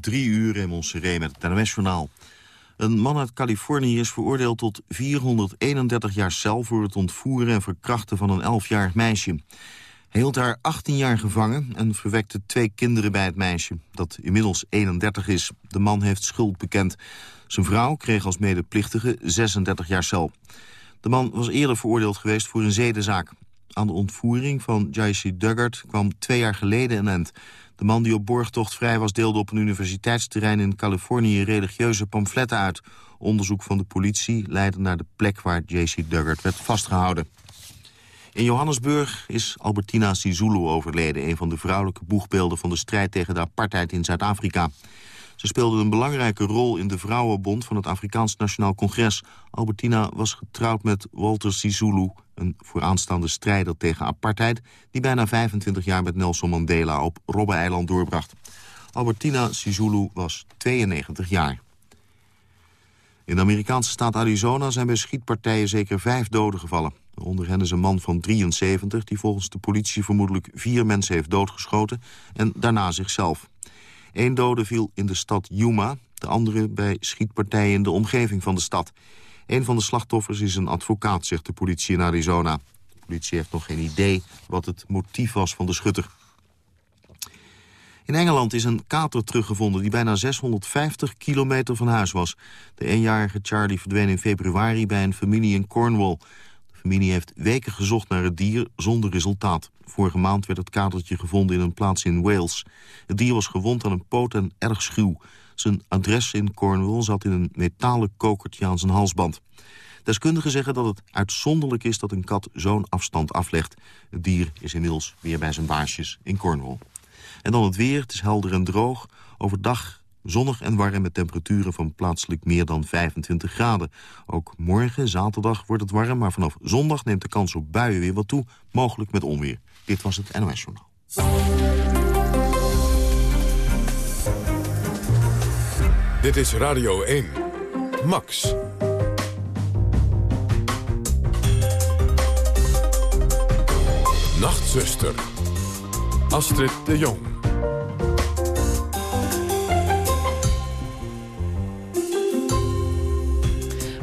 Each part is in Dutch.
Drie uur in Montserrat met het NOS-journaal. Een man uit Californië is veroordeeld tot 431 jaar cel... voor het ontvoeren en verkrachten van een 11-jarig meisje. Hij hield haar 18 jaar gevangen en verwekte twee kinderen bij het meisje... dat inmiddels 31 is. De man heeft schuld bekend. Zijn vrouw kreeg als medeplichtige 36 jaar cel. De man was eerder veroordeeld geweest voor een zedenzaak. Aan de ontvoering van Jaisi Duggart kwam twee jaar geleden een end. De man die op borgtocht vrij was deelde op een universiteitsterrein in Californië religieuze pamfletten uit. Onderzoek van de politie leidde naar de plek waar J.C. Duggart werd vastgehouden. In Johannesburg is Albertina Sisulu overleden... een van de vrouwelijke boegbeelden van de strijd tegen de apartheid in Zuid-Afrika. Ze speelde een belangrijke rol in de Vrouwenbond van het Afrikaans Nationaal Congres. Albertina was getrouwd met Walter Sisulu, een vooraanstaande strijder tegen apartheid... die bijna 25 jaar met Nelson Mandela op Robben-eiland doorbracht. Albertina Sisulu was 92 jaar. In de Amerikaanse staat Arizona zijn bij schietpartijen zeker vijf doden gevallen. Onder hen is een man van 73 die volgens de politie vermoedelijk vier mensen heeft doodgeschoten... en daarna zichzelf. Eén dode viel in de stad Yuma, de andere bij schietpartijen in de omgeving van de stad. Een van de slachtoffers is een advocaat, zegt de politie in Arizona. De politie heeft nog geen idee wat het motief was van de schutter. In Engeland is een kater teruggevonden die bijna 650 kilometer van huis was. De eenjarige Charlie verdween in februari bij een familie in Cornwall. De familie heeft weken gezocht naar het dier zonder resultaat. Vorige maand werd het katertje gevonden in een plaats in Wales. Het dier was gewond aan een poot en erg schuw. Zijn adres in Cornwall zat in een metalen kokertje aan zijn halsband. Deskundigen zeggen dat het uitzonderlijk is dat een kat zo'n afstand aflegt. Het dier is inmiddels weer bij zijn baasjes in Cornwall. En dan het weer, het is helder en droog. Overdag zonnig en warm met temperaturen van plaatselijk meer dan 25 graden. Ook morgen, zaterdag, wordt het warm, maar vanaf zondag neemt de kans op buien weer wat toe, mogelijk met onweer. Dit was het NOS Journaal. Dit is Radio 1. Max. Nachtzuster. Astrid de Jong.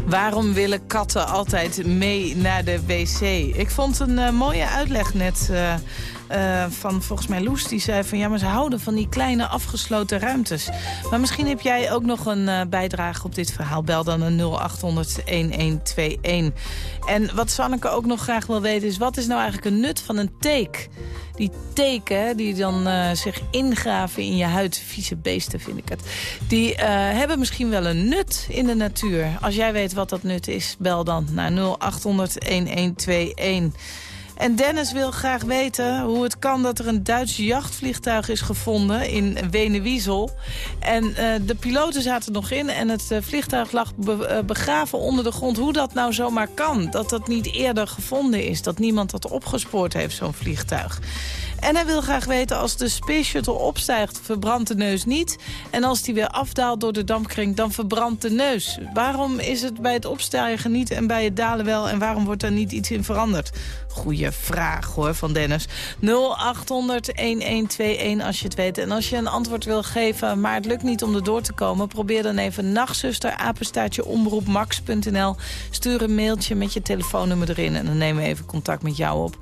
Waarom willen katten altijd mee naar de wc? Ik vond een uh, mooie uitleg net uh, uh, van volgens mij Loes. Die zei van ja, maar ze houden van die kleine afgesloten ruimtes. Maar misschien heb jij ook nog een bijdrage op dit verhaal. Bel dan een 0800-1121. En wat Sanneke ook nog graag wil weten is... wat is nou eigenlijk een nut van een teek? die teken die dan uh, zich ingraven in je huid. Vieze beesten vind ik het. Die hebben misschien wel een nut in de natuur. Als jij weet wat dat nut is, bel dan naar 0800-1121. En Dennis wil graag weten hoe het kan dat er een Duits jachtvliegtuig is gevonden in Wenewiesel. En uh, de piloten zaten nog in en het uh, vliegtuig lag be uh, begraven onder de grond. Hoe dat nou zomaar kan, dat dat niet eerder gevonden is. Dat niemand dat opgespoord heeft, zo'n vliegtuig. En hij wil graag weten, als de Space Shuttle opstijgt, verbrandt de neus niet. En als die weer afdaalt door de dampkring, dan verbrandt de neus. Waarom is het bij het opstijgen niet en bij het dalen wel? En waarom wordt daar niet iets in veranderd? Goeie vraag hoor, van Dennis. 0800-1121 als je het weet. En als je een antwoord wil geven, maar het lukt niet om er door te komen... probeer dan even nachtzuster, apenstaartje, omroepmax.nl. Stuur een mailtje met je telefoonnummer erin... en dan nemen we even contact met jou op.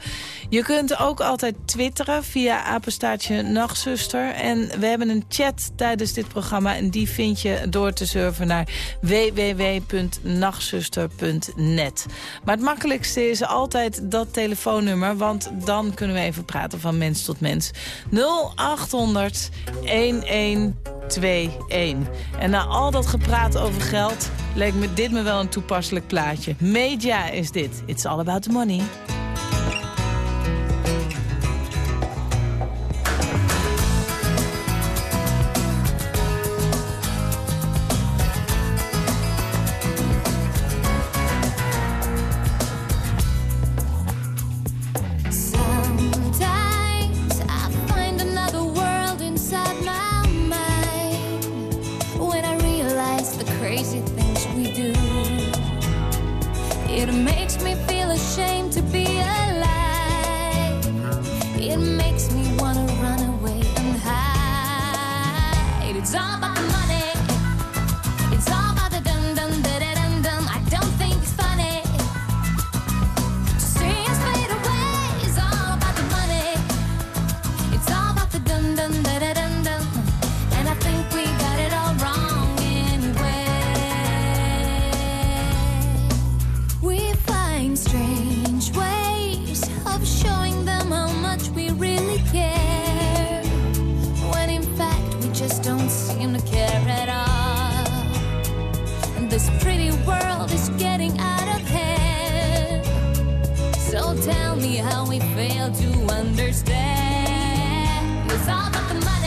Je kunt ook altijd twitteren via apenstaartje nachtzuster. En we hebben een chat tijdens dit programma... en die vind je door te surfen naar www.nachtzuster.net. Maar het makkelijkste is altijd dat telefoonnummer telefoonnummer, want dan kunnen we even praten van mens tot mens. 0800 1121. En na al dat gepraat over geld, leek me dit me wel een toepasselijk plaatje. Media is dit. It's all about the money. Tell me how we fail to understand. It's all about the money,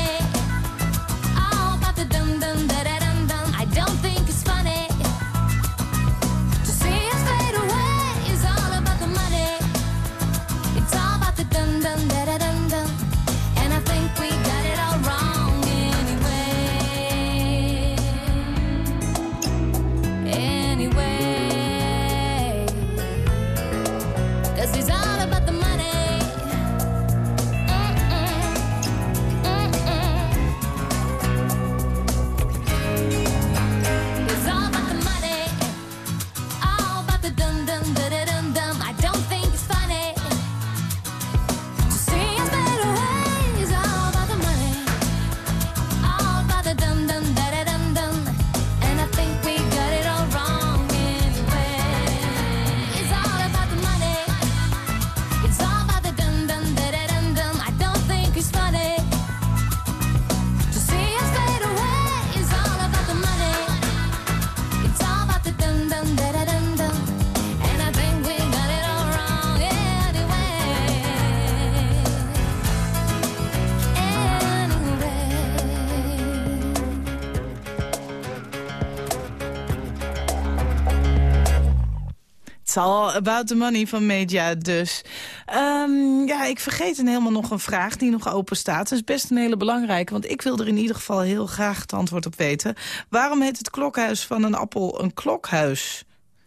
It's all about the money van Media dus. Ehm, ja, ik vergeet een helemaal nog een vraag die nog open staat. Dat is best een hele belangrijke, want ik wil er in ieder geval heel graag het antwoord op weten. Waarom heet het klokhuis van een appel een klokhuis?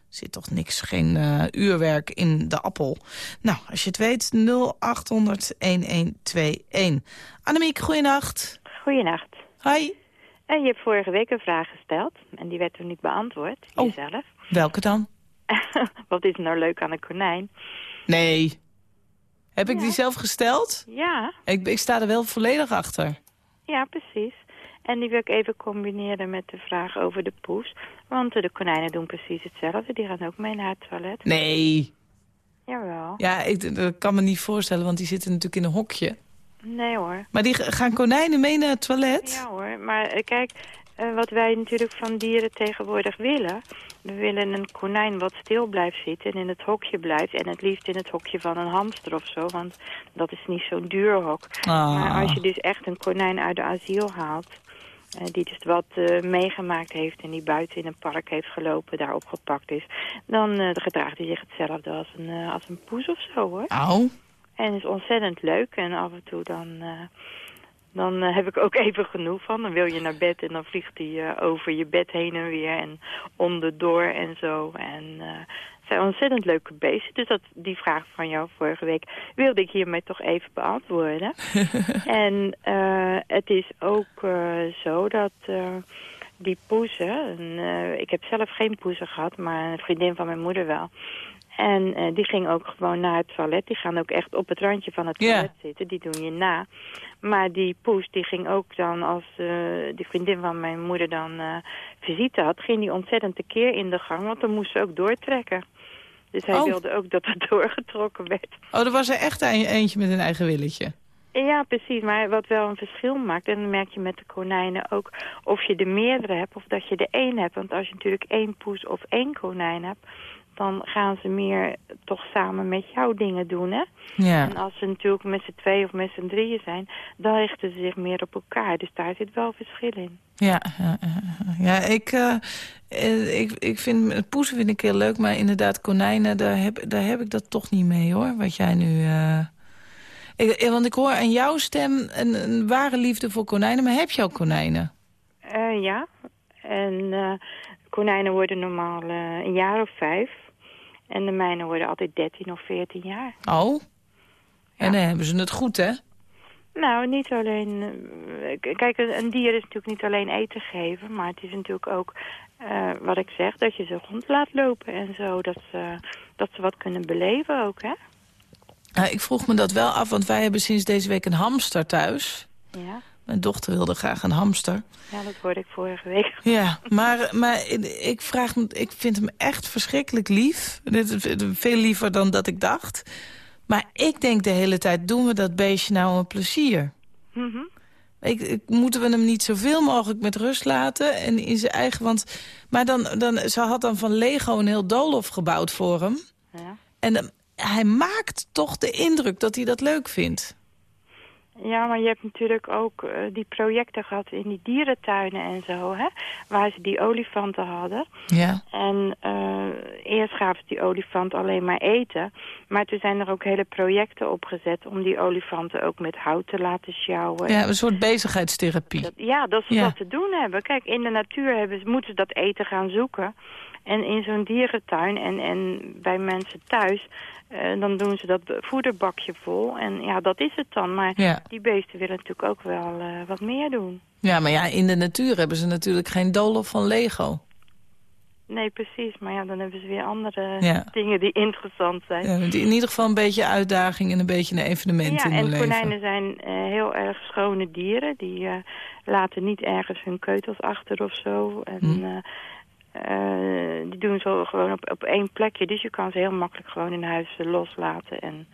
Zit toch niks, geen eh, uurwerk in de appel. Nou, als je het weet, 0800-1121. Annemiek, goeienacht. Goeienacht. Hi. En je hebt vorige week een vraag gesteld en die werd toen niet beantwoord, Oh. jezelf. Welke dan? Wat is er nou leuk aan een konijn? Nee. Heb ik die zelf gesteld? Ja, Ik, ik sta er wel volledig achter. ja, precies. En die wil ik even combineren met de vraag over de poes. Want de konijnen doen precies hetzelfde. Die gaan ook mee naar het toilet. Nee. Jawel. Ja, ik dat kan me niet voorstellen, want die zitten natuurlijk in een hokje. Nee hoor. Maar die gaan konijnen mee naar het toilet? Ja hoor. Maar eh, kijk, eh, wat wij natuurlijk van dieren tegenwoordig willen... We willen een konijn wat stil blijft zitten en in het hokje blijft. En het liefst in het hokje van een hamster of zo. Want dat is niet zo'n duur hok. Ah. Maar als je dus echt een konijn uit de asiel haalt... eh, die dus wat eh, meegemaakt heeft en die buiten in een park heeft gelopen, daar opgepakt is... dan eh, gedraagt hij zich hetzelfde als een, als een poes of zo, hoor. Au. En is ontzettend leuk en af en toe dan... eh, dan eh, heb ik ook even genoeg van. Dan wil je naar bed en dan vliegt hij eh, over je bed heen en weer en onderdoor en zo. En eh, het zijn ontzettend leuke beesten. Dus dat, die vraag van jou vorige week wilde ik hiermee toch even beantwoorden. en eh, het is ook eh, zo dat eh, die poezen... en, eh, ik heb zelf geen poezen gehad, maar een vriendin van mijn moeder wel... En eh, die ging ook gewoon naar het toilet. Die gaan ook echt op het randje van het toilet zitten. Die doen je na. Maar die poes, die ging ook dan, als eh, die vriendin van mijn moeder dan eh, visite had... ging die ontzettend tekeer in de gang, want dan moest ze ook doortrekken. Dus hij Oh. wilde ook dat het doorgetrokken werd. Oh, er was er echt een, eentje met een eigen willetje. Ja, precies. Maar wat wel een verschil maakt, en dan merk je met de konijnen ook... of je er meerdere hebt of dat je er één hebt. Want als je natuurlijk één poes of één konijn hebt... dan gaan ze meer toch samen met jou dingen doen, hè? Ja. En als ze natuurlijk met z'n twee of met z'n drieën zijn... dan richten ze zich meer op elkaar. Dus daar zit wel verschil in. Ja, ja, ik, eh, ik, ik vind poezen vind ik heel leuk, maar inderdaad konijnen, daar heb, daar heb ik dat toch niet mee hoor, wat jij nu... eh, ik, want ik hoor aan jouw stem een, een ware liefde voor konijnen, maar heb je ook konijnen? Ja, en konijnen worden normaal een jaar of vijf. En de mijnen worden altijd 13 of 14 jaar. Oh? En dan hebben ze het goed, hè? Nou, niet alleen... eh, kijk, een, een dier is natuurlijk niet alleen eten geven... maar het is natuurlijk ook, eh, wat ik zeg, dat je ze rond laat lopen en zo. Dat ze, dat ze wat kunnen beleven ook, hè? Nou, ik vroeg me dat wel af, want wij hebben sinds deze week een hamster thuis. Ja, Mijn dochter wilde graag een hamster. ja dat hoorde ik vorige week. Ja, maar, maar ik, vraag me, ik vind hem echt verschrikkelijk lief. Veel liever dan dat ik dacht. Maar ik denk de hele tijd, doen we dat beestje nou een plezier? Mhm. Ik, ik- moeten we hem niet zoveel mogelijk met rust laten en in zijn eigen... Want, maar dan, dan, ze had dan van Lego een heel doolhof gebouwd voor hem. Ja. En eh, hij maakt toch de indruk dat hij dat leuk vindt. Ja, maar je hebt natuurlijk ook eh, die projecten gehad in die dierentuinen en zo, hè? Waar ze die olifanten hadden. Ja. En eh, eerst gaven ze die olifant alleen maar eten. Maar toen zijn er ook hele projecten opgezet om die olifanten ook met hout te laten sjouwen. ja, een soort bezigheidstherapie. Dat, ja, dat ze Ja. dat te doen hebben. Kijk, in de natuur hebben, ze- moeten ze dat eten gaan zoeken. En in zo'n dierentuin en, en bij mensen thuis, eh, dan doen ze dat voederbakje vol. En ja, dat is het dan. Maar Ja. die beesten willen natuurlijk ook wel eh, wat meer doen. ja, maar ja, in de natuur hebben ze natuurlijk geen doolhof van Lego. Nee, precies. Maar ja, dan hebben ze weer andere Ja. dingen die interessant zijn. Ja, die in ieder geval een beetje uitdaging en een beetje een evenement Ja, in hun en leven. konijnen zijn eh, heel erg schone dieren. Die laten niet ergens hun keutels achter of zo. En Hm. Eh, die doen ze gewoon op, op één plekje. Dus je kan ze heel makkelijk gewoon in huis eh, loslaten. En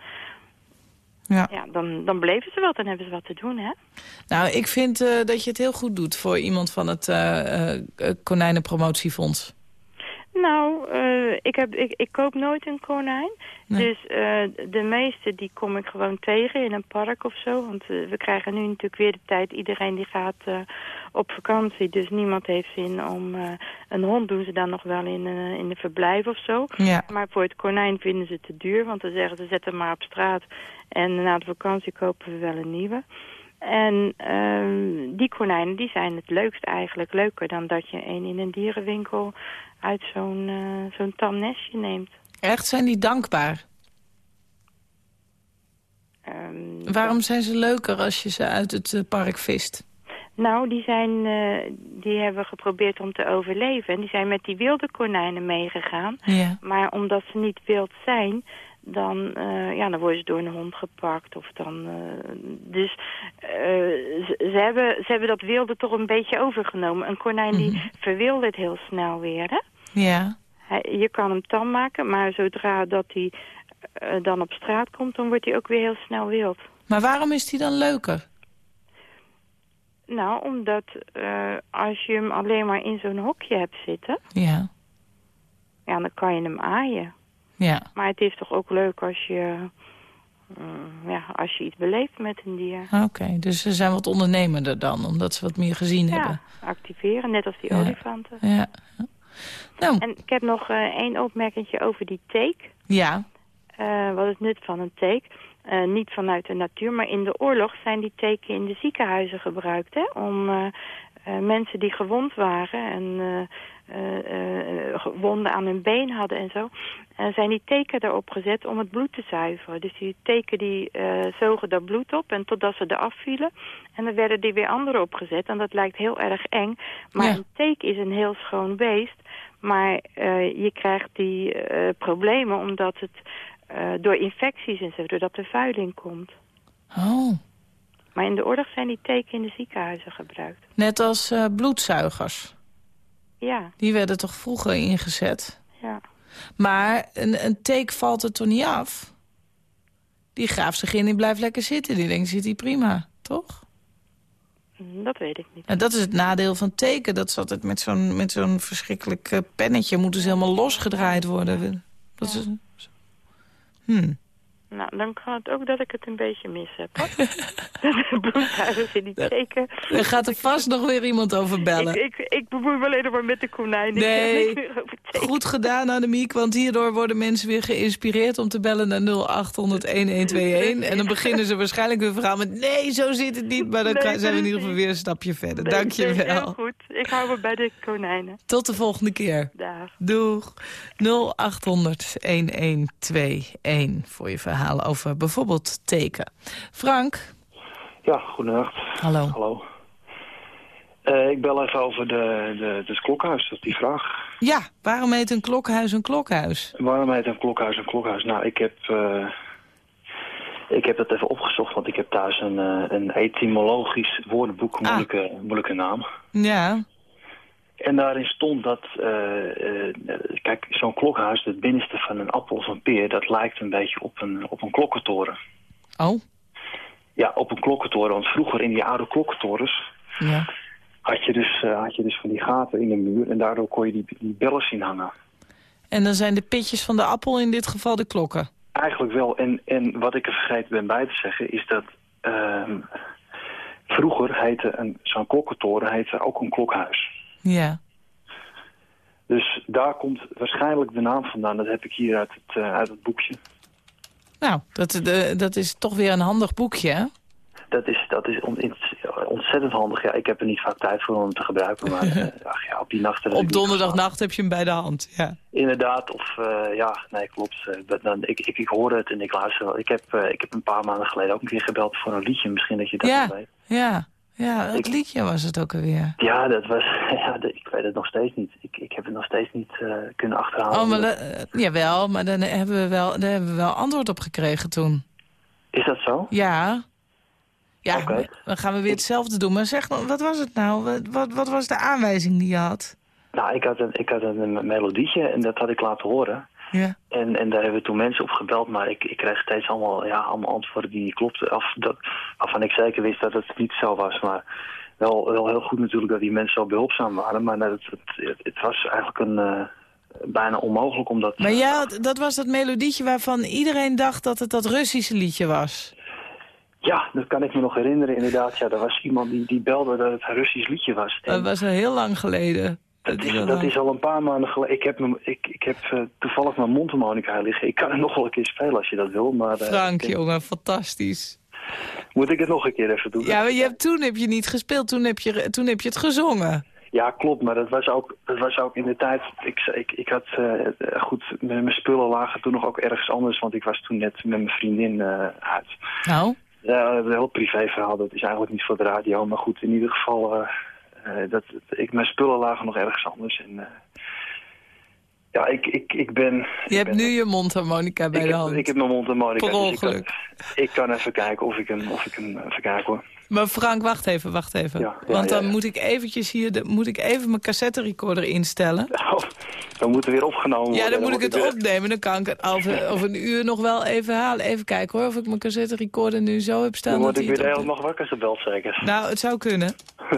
Ja. ja, dan, dan beleven ze wat. Dan hebben ze wat te doen, hè? Nou, ik vind eh, dat je het heel goed doet voor iemand van het eh, Konijnenpromotiefonds. Nou, eh, ik, heb, ik, ik koop nooit een konijn. Nee. Dus eh, de meeste die kom ik gewoon tegen in een park of zo. Want eh, we krijgen nu natuurlijk weer de tijd. Iedereen die gaat op vakantie. Dus niemand heeft zin om een hond doen ze dan nog wel in, in een verblijf of zo. Ja. Maar voor het konijn vinden ze het te duur. Want dan zeggen ze zet hem maar op straat. En na de vakantie kopen we wel een nieuwe. En ehm, die konijnen die zijn het leukst eigenlijk. Leuker dan dat je een in een dierenwinkel uit zo'n eh, zo'n tam nestje neemt. Echt, zijn die dankbaar? Ehm, Waarom zijn ze leuker als je ze uit het eh, park vist? Nou, die, zijn, eh, die hebben geprobeerd om te overleven. En die zijn met die wilde konijnen meegegaan. Ja. Maar omdat ze niet wild zijn, dan, eh, ja, dan worden ze door een hond gepakt. Of dan, eh, dus eh, ze, hebben, ze hebben dat wilde toch een beetje overgenomen. Een konijn die verwildert heel snel weer. Hè? Ja. Hij, je kan hem tam maken, maar zodra dat hij dan op straat komt, dan wordt hij ook weer heel snel wild. Maar waarom is die dan leuker? Nou, omdat als je hem alleen maar in zo'n hokje hebt zitten, Ja. ja, dan kan je hem aaien. Ja. Maar het is toch ook leuk als je, mm, ja, als je iets beleeft met een dier. Oké, dus ze zijn wat ondernemender dan, omdat ze wat meer gezien hebben. Ja, activeren, net als die Ja. olifanten. Ja. Nou, En ik heb nog eh, één opmerkingje over die teek. ja. Eh, wat is het nut van een teek? Eh, niet vanuit de natuur, maar in de oorlog zijn die teken in de ziekenhuizen gebruikt. Hè? Om eh, eh, mensen die gewond waren en eh, eh, eh, wonden aan hun been hadden en zo... eh, zijn die teken erop gezet om het bloed te zuiveren. Dus die teken die eh, zogen dat bloed op en totdat ze eraf vielen. En dan werden die weer andere opgezet. En dat lijkt heel erg eng. Maar Ja. een teek is een heel schoon beest. Maar eh, je krijgt die eh, problemen omdat het eh, door infecties en zo, doordat er vuiling komt. Oh, Maar in de oorlog zijn die teken in de ziekenhuizen gebruikt. net als eh, bloedzuigers. Ja, Die werden toch vroeger ingezet? ja. Maar een, een teek valt er toch niet af? Die graaft zich in, die blijft lekker zitten. Die denkt, zit hij prima, toch? Hm, Dat weet ik niet. En dat is het nadeel van teken. Dat is altijd met zo'n met zo'n verschrikkelijk eh, pennetje... moeten ze helemaal losgedraaid worden. Dat is... Hmm. Nou, dan kan het ook dat ik het een beetje mis heb. de bloedzuigers in die teken. Er gaat er vast nog weer iemand over bellen. Ik, ik, ik bemoei me alleen maar met de konijnen. Nee. Goed gedaan, Annemiek, want hierdoor worden mensen weer geïnspireerd... om te bellen naar 0800-1121. En dan beginnen ze waarschijnlijk hun verhaal met... nee, zo zit het niet, maar dan Nee, zijn we in ieder geval weer een stapje verder. Nee, Dank je nee, Heel wel. goed. Ik hou me bij de konijnen. Tot de volgende keer. Daar. Doeg. 0800-1121 voor je verhaal over bijvoorbeeld teken. Frank, Ja, goedenacht. hallo. Hallo. Eh, ik bel even over de, de, het klokhuis, dat is die vraag. Ja, waarom heet een klokhuis een klokhuis? Waarom heet een klokhuis een klokhuis? Nou, ik heb, eh, ik heb dat even opgezocht, want ik heb thuis een, eh, een etymologisch woordenboek, moeilijke, moeilijke naam. Ja, En daarin stond dat, eh, eh, kijk, zo'n klokhuis, het binnenste van een appel of een peer, dat lijkt een beetje op een, op een klokkentoren. oh, Ja, op een klokkentoren. Want vroeger in die oude klokkentorens Ja. had je dus, eh, had je dus van die gaten in de muur. En daardoor kon je die, die bellen zien hangen. En dan zijn de pitjes van de appel in dit geval de klokken. Eigenlijk wel. En, en wat ik er vergeten ben bij te zeggen is dat... ehm, vroeger heette een- zo'n klokkentoren heette ook een klokhuis. Ja. Dus daar komt waarschijnlijk de naam vandaan. Dat heb ik hier uit het, eh, uit het boekje. Nou, dat, de, dat is toch weer een handig boekje, hè? Dat is, dat is on- ontzettend handig. Ja, ik heb er niet vaak tijd voor om hem te gebruiken. Maar eh, ach ja, op die nachten... Op donderdagnacht heb je hem bij de hand, ja. Inderdaad, of eh, ja, nee, klopt. Eh, dan, ik, ik, ik hoorde het en ik luister wel. Ik heb, eh, ik heb een paar maanden geleden ook een keer gebeld voor een liedje. Misschien dat je dat Ja. weet. Ja, ja, het Ik- liedje was het ook alweer. Ja, dat was, ja, ik weet het nog steeds niet. Ik, ik heb het nog steeds niet eh, kunnen achterhalen. Oh, maar eh, jawel, maar dan hebben, we wel, daar hebben we wel antwoord op gekregen toen. Is dat zo? Ja. Ja, Oké. dan gaan we weer hetzelfde doen. Maar zeg, wat was het nou? Wat, wat, wat was de aanwijzing die je had? Nou, ik had, een, ik had een melodietje en dat had ik laten horen. Ja. En, en daar hebben we toen mensen op gebeld, maar ik, ik kreeg steeds allemaal, ja, allemaal antwoorden die niet klopten. Of dat, waarvan ik zeker wist dat het niet zo was. Maar wel, wel heel goed natuurlijk dat die mensen zo behulpzaam waren. Maar het, het, het, het was eigenlijk een, eh, bijna onmogelijk om dat... Maar ja, dat was dat melodietje waarvan iedereen dacht dat het dat Russische liedje was. Ja, dat kan ik me nog herinneren inderdaad. Ja, er was iemand die, die belde dat het een Russisch liedje was. En Dat was al heel lang geleden. Dat, is, al dat lang- is al een paar maanden geleden. Ik heb, ik, ik heb eh, toevallig mijn mondharmonica liggen. Ik kan het nog wel een keer spelen als je dat wil. Maar, eh, Frank, ik- jongen, fantastisch. Moet ik het nog een keer even doen? Ja, maar je hebt, toen heb je niet gespeeld, toen heb je, toen heb je het gezongen. Ja, klopt, maar dat was ook, dat was ook in de tijd... Ik, ik, ik had, eh, goed, mijn mijn spullen lagen toen nog ook ergens anders... want ik was toen net met mijn vriendin uit. Nou, Ja, een heel privé verhaal, dat is eigenlijk niet voor de radio. Maar goed, in ieder geval, dat, ik, mijn spullen lagen nog ergens anders. En, eh, ja, ik, ik, ik ben... je ik hebt ben- nu je mondharmonica bij de heb, hand. ik heb mijn mond en Monica. Per dus ik kan- ongeluk. Ik kan even kijken of ik hem, of ik hem even kijken hoor. Maar Frank, wacht even, wacht even. Ja, ja, Want dan ja, moet ik eventjes hier, de, moet ik even mijn cassette recorder instellen. Nou, dan moet er weer opgenomen worden. Ja, dan moet ik het weer- opnemen. Dan kan ik het over, over een uur nog wel even halen. Even kijken hoor, of ik mijn cassette recorder nu zo heb staan. Dan word dat ik weer het de op- hele nacht wakker gebeld zeker. Nou, het zou kunnen.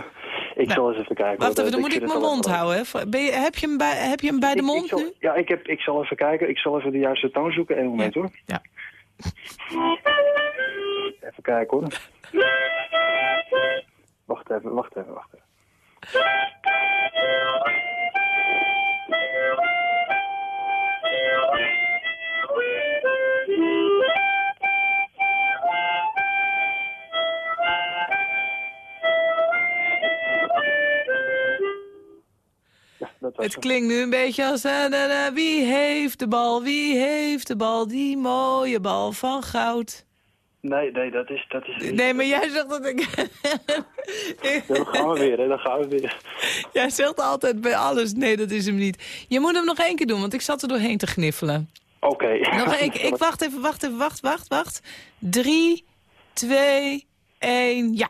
ik zal eens even kijken. Wacht even, dan moet ik mijn mond houden. Ben je, heb, je hem bij, heb je hem bij de Ik- ik mond zal- nu? Ja, ik, heb, ik zal even kijken. Ik zal even de juiste toon zoeken. Eén moment hoor. Ja. Even kijken hoor. Wacht even, wacht even, wacht even. Dat was Het klinkt nu een beetje als... eh, wie heeft de bal, wie heeft de bal, die mooie bal van goud. Nee, nee, dat is... Dat is Nee, maar jij zegt dat ik... Dan gaan we weer, hè. Dan gaan we weer. jij zegt altijd bij alles, nee, dat is hem niet. Je moet hem nog één keer doen, want ik zat er doorheen te gniffelen. Oké. Nog één keer. Ik wacht even, wacht even, wacht, wacht, wacht. Drie, twee, één, ja.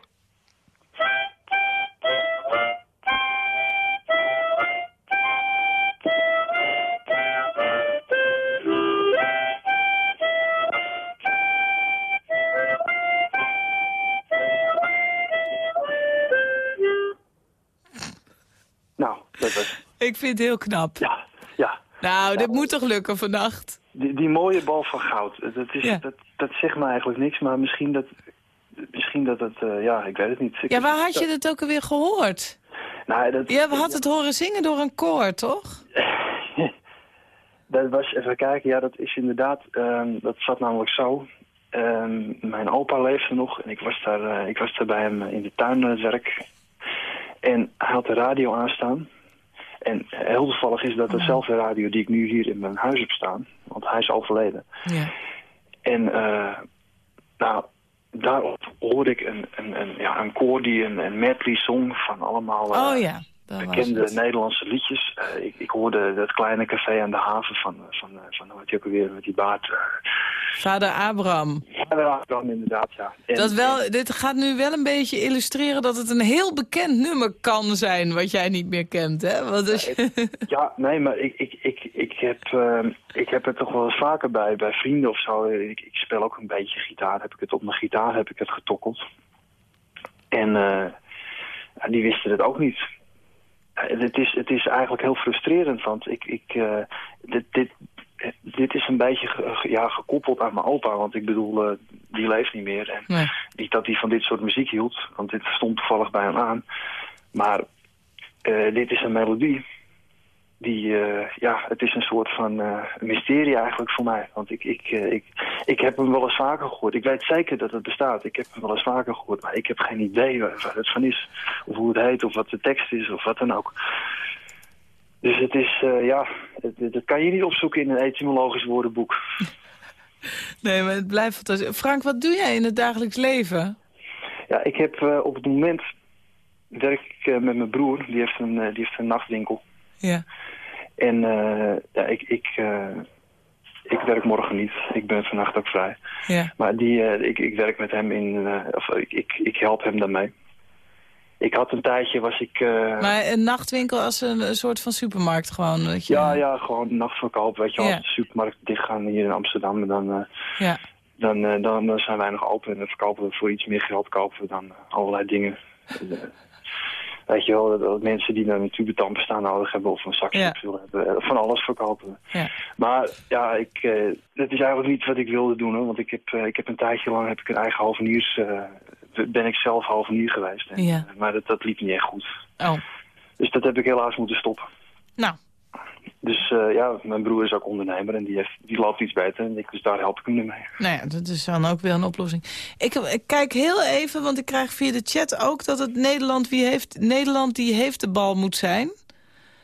Dat. Ik vind het heel knap. Ja, ja. Nou, dit moet toch lukken vannacht? Die, die mooie bal van goud, dat, is, Ja. dat, dat zegt me eigenlijk niks, maar misschien dat, misschien dat het, eh, ja, ik weet het niet. Ik- Ja, waar had je het ook alweer gehoord? Nou, dat, Je had het horen zingen door een koor, toch? dat was, even kijken, ja, dat is inderdaad, ehm, dat zat namelijk zo. Ehm, mijn opa leefde nog en ik was daar, eh, ik was daar bij hem in de tuin aan het werk. En hij had de radio aanstaan. En heel toevallig is dat dezelfde radio die ik nu hier in mijn huis heb staan. Want hij is overleden. Ja. En eh, nou, daarop hoorde ik een, een, een, ja, een koor die een, een medley zong van allemaal... eh, Oh ja, bekende. Nederlandse liedjes. Eh, ik, ik hoorde dat kleine café aan de haven van, eh, van, eh, van wat je ook alweer met die baard. Vader Abraham. Ja, daar dan inderdaad, ja. En- Dat wel, dit gaat nu wel een beetje illustreren dat het een heel bekend nummer kan zijn... wat jij niet meer kent, hè? Want als je... Ja, nee, maar ik, ik, ik, ik, heb, eh, ik heb het toch wel eens vaker bij, bij vrienden of zo. Ik, ik speel ook een beetje gitaar. Heb ik het op mijn gitaar heb ik het getokkeld. En eh, die wisten het ook niet. Eh, het, is, het is eigenlijk heel frustrerend, want ik, ik, eh, dit, dit, dit is een beetje ja, gekoppeld aan mijn opa. Want ik bedoel, eh, die leeft niet meer. En Nee. niet dat hij van dit soort muziek hield, want dit stond toevallig bij hem aan. Maar dit is een melodie die, eh, ja, het is een soort van eh, mysterie eigenlijk voor mij. Want ik, ik, eh, ik, ik heb hem wel eens vaker gehoord. Ik weet zeker dat het bestaat. Ik heb hem wel eens vaker gehoord, maar ik heb geen idee waar, het van is. Of hoe het heet, of wat de tekst is, of wat dan ook. Dus het is, ja, dat kan je niet opzoeken in een etymologisch woordenboek. Nee, maar het blijft fantastisch. Frank, wat doe jij in het dagelijks leven? Ja, ik heb op het moment werk ik met mijn broer. Die heeft een, die heeft een nachtwinkel. Ja. En eh, ja, ik, ik, eh, ik werk morgen niet. Ik ben vannacht ook vrij. Ja. Maar die, eh, ik, ik werk met hem in, of ik, ik, ik help hem daarmee. Ik had een tijdje, was ik... Maar een nachtwinkel als een, een soort van supermarkt gewoon. Dat je... ja, ja, gewoon nachtverkoop. Weet je Ja. als de supermarkt dichtgaan hier in Amsterdam, dan, Ja. dan, dan, dan zijn wij nog open. En dan verkopen we voor iets meer geld kopen we dan allerlei dingen. Weet je wel, dat, dat mensen die dan een bestaan nodig hebben of een zakje Ja. hebben. eh, Van alles verkopen. Ja. Maar ja, ik, eh, dat is eigenlijk niet wat ik wilde doen. Hoor, want ik heb, eh, ik heb een tijdje lang heb ik een eigen hoveniers... eh, ben ik zelf hovenier geweest. Ja. Maar dat, dat liep niet echt goed. Oh, Dus dat heb ik helaas moeten stoppen. nou. Dus eh, ja, mijn broer is ook ondernemer en die, heeft, die loopt iets beter. En ik, dus daar help ik hem nu mee. Nou ja, dat is dan ook weer een oplossing. Ik, ik kijk heel even, want ik krijg via de chat ook dat het Nederland, wie heeft, Nederland die heeft de bal moet zijn.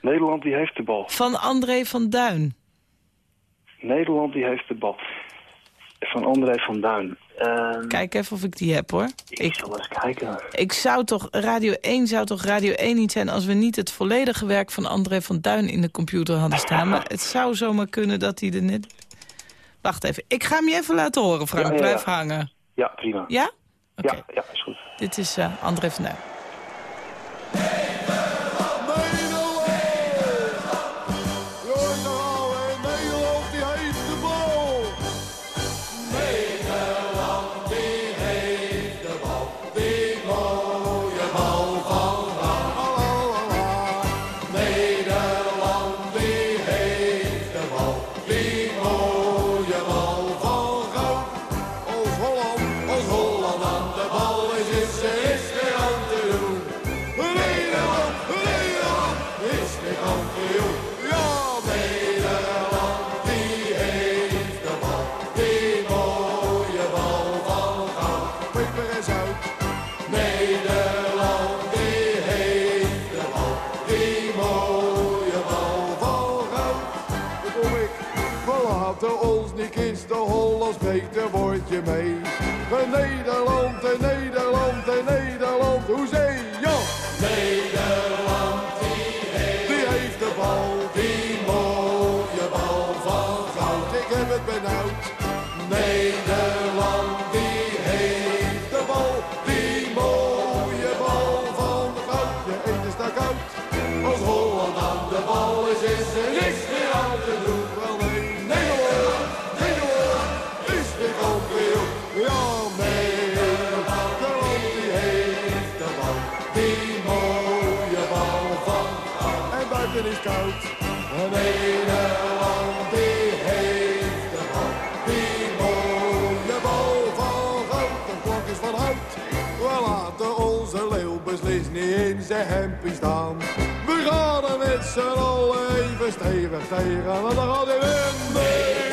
Nederland die heeft de bal. Van André van Duin. Nederland die heeft de bal. Van André van Duin. Ehm, Kijk even of ik die heb hoor. ik Ik, zal eens kijken. ik zou toch, Radio 1 zou toch Radio 1 niet zijn... als we niet het volledige werk van André van Duin in de computer hadden staan. Maar het zou zomaar kunnen dat hij er net... Wacht even, ik ga hem je even laten horen, Frank. Ja, ja, ja. Blijf hangen. Ja, prima. Ja? Ja, ja, is goed. dit is eh, André van Duin. Mee. En Nederland, en Nederland, en Nederland, hoezee, ja! Nederland, die heeft, die heeft de bal, die mooie bal van goud. Ik heb het benauwd. Beslist niet in zijn hempie staan. We gaan er met z'n allen even stevig tegen, want dan gaat hij winnen.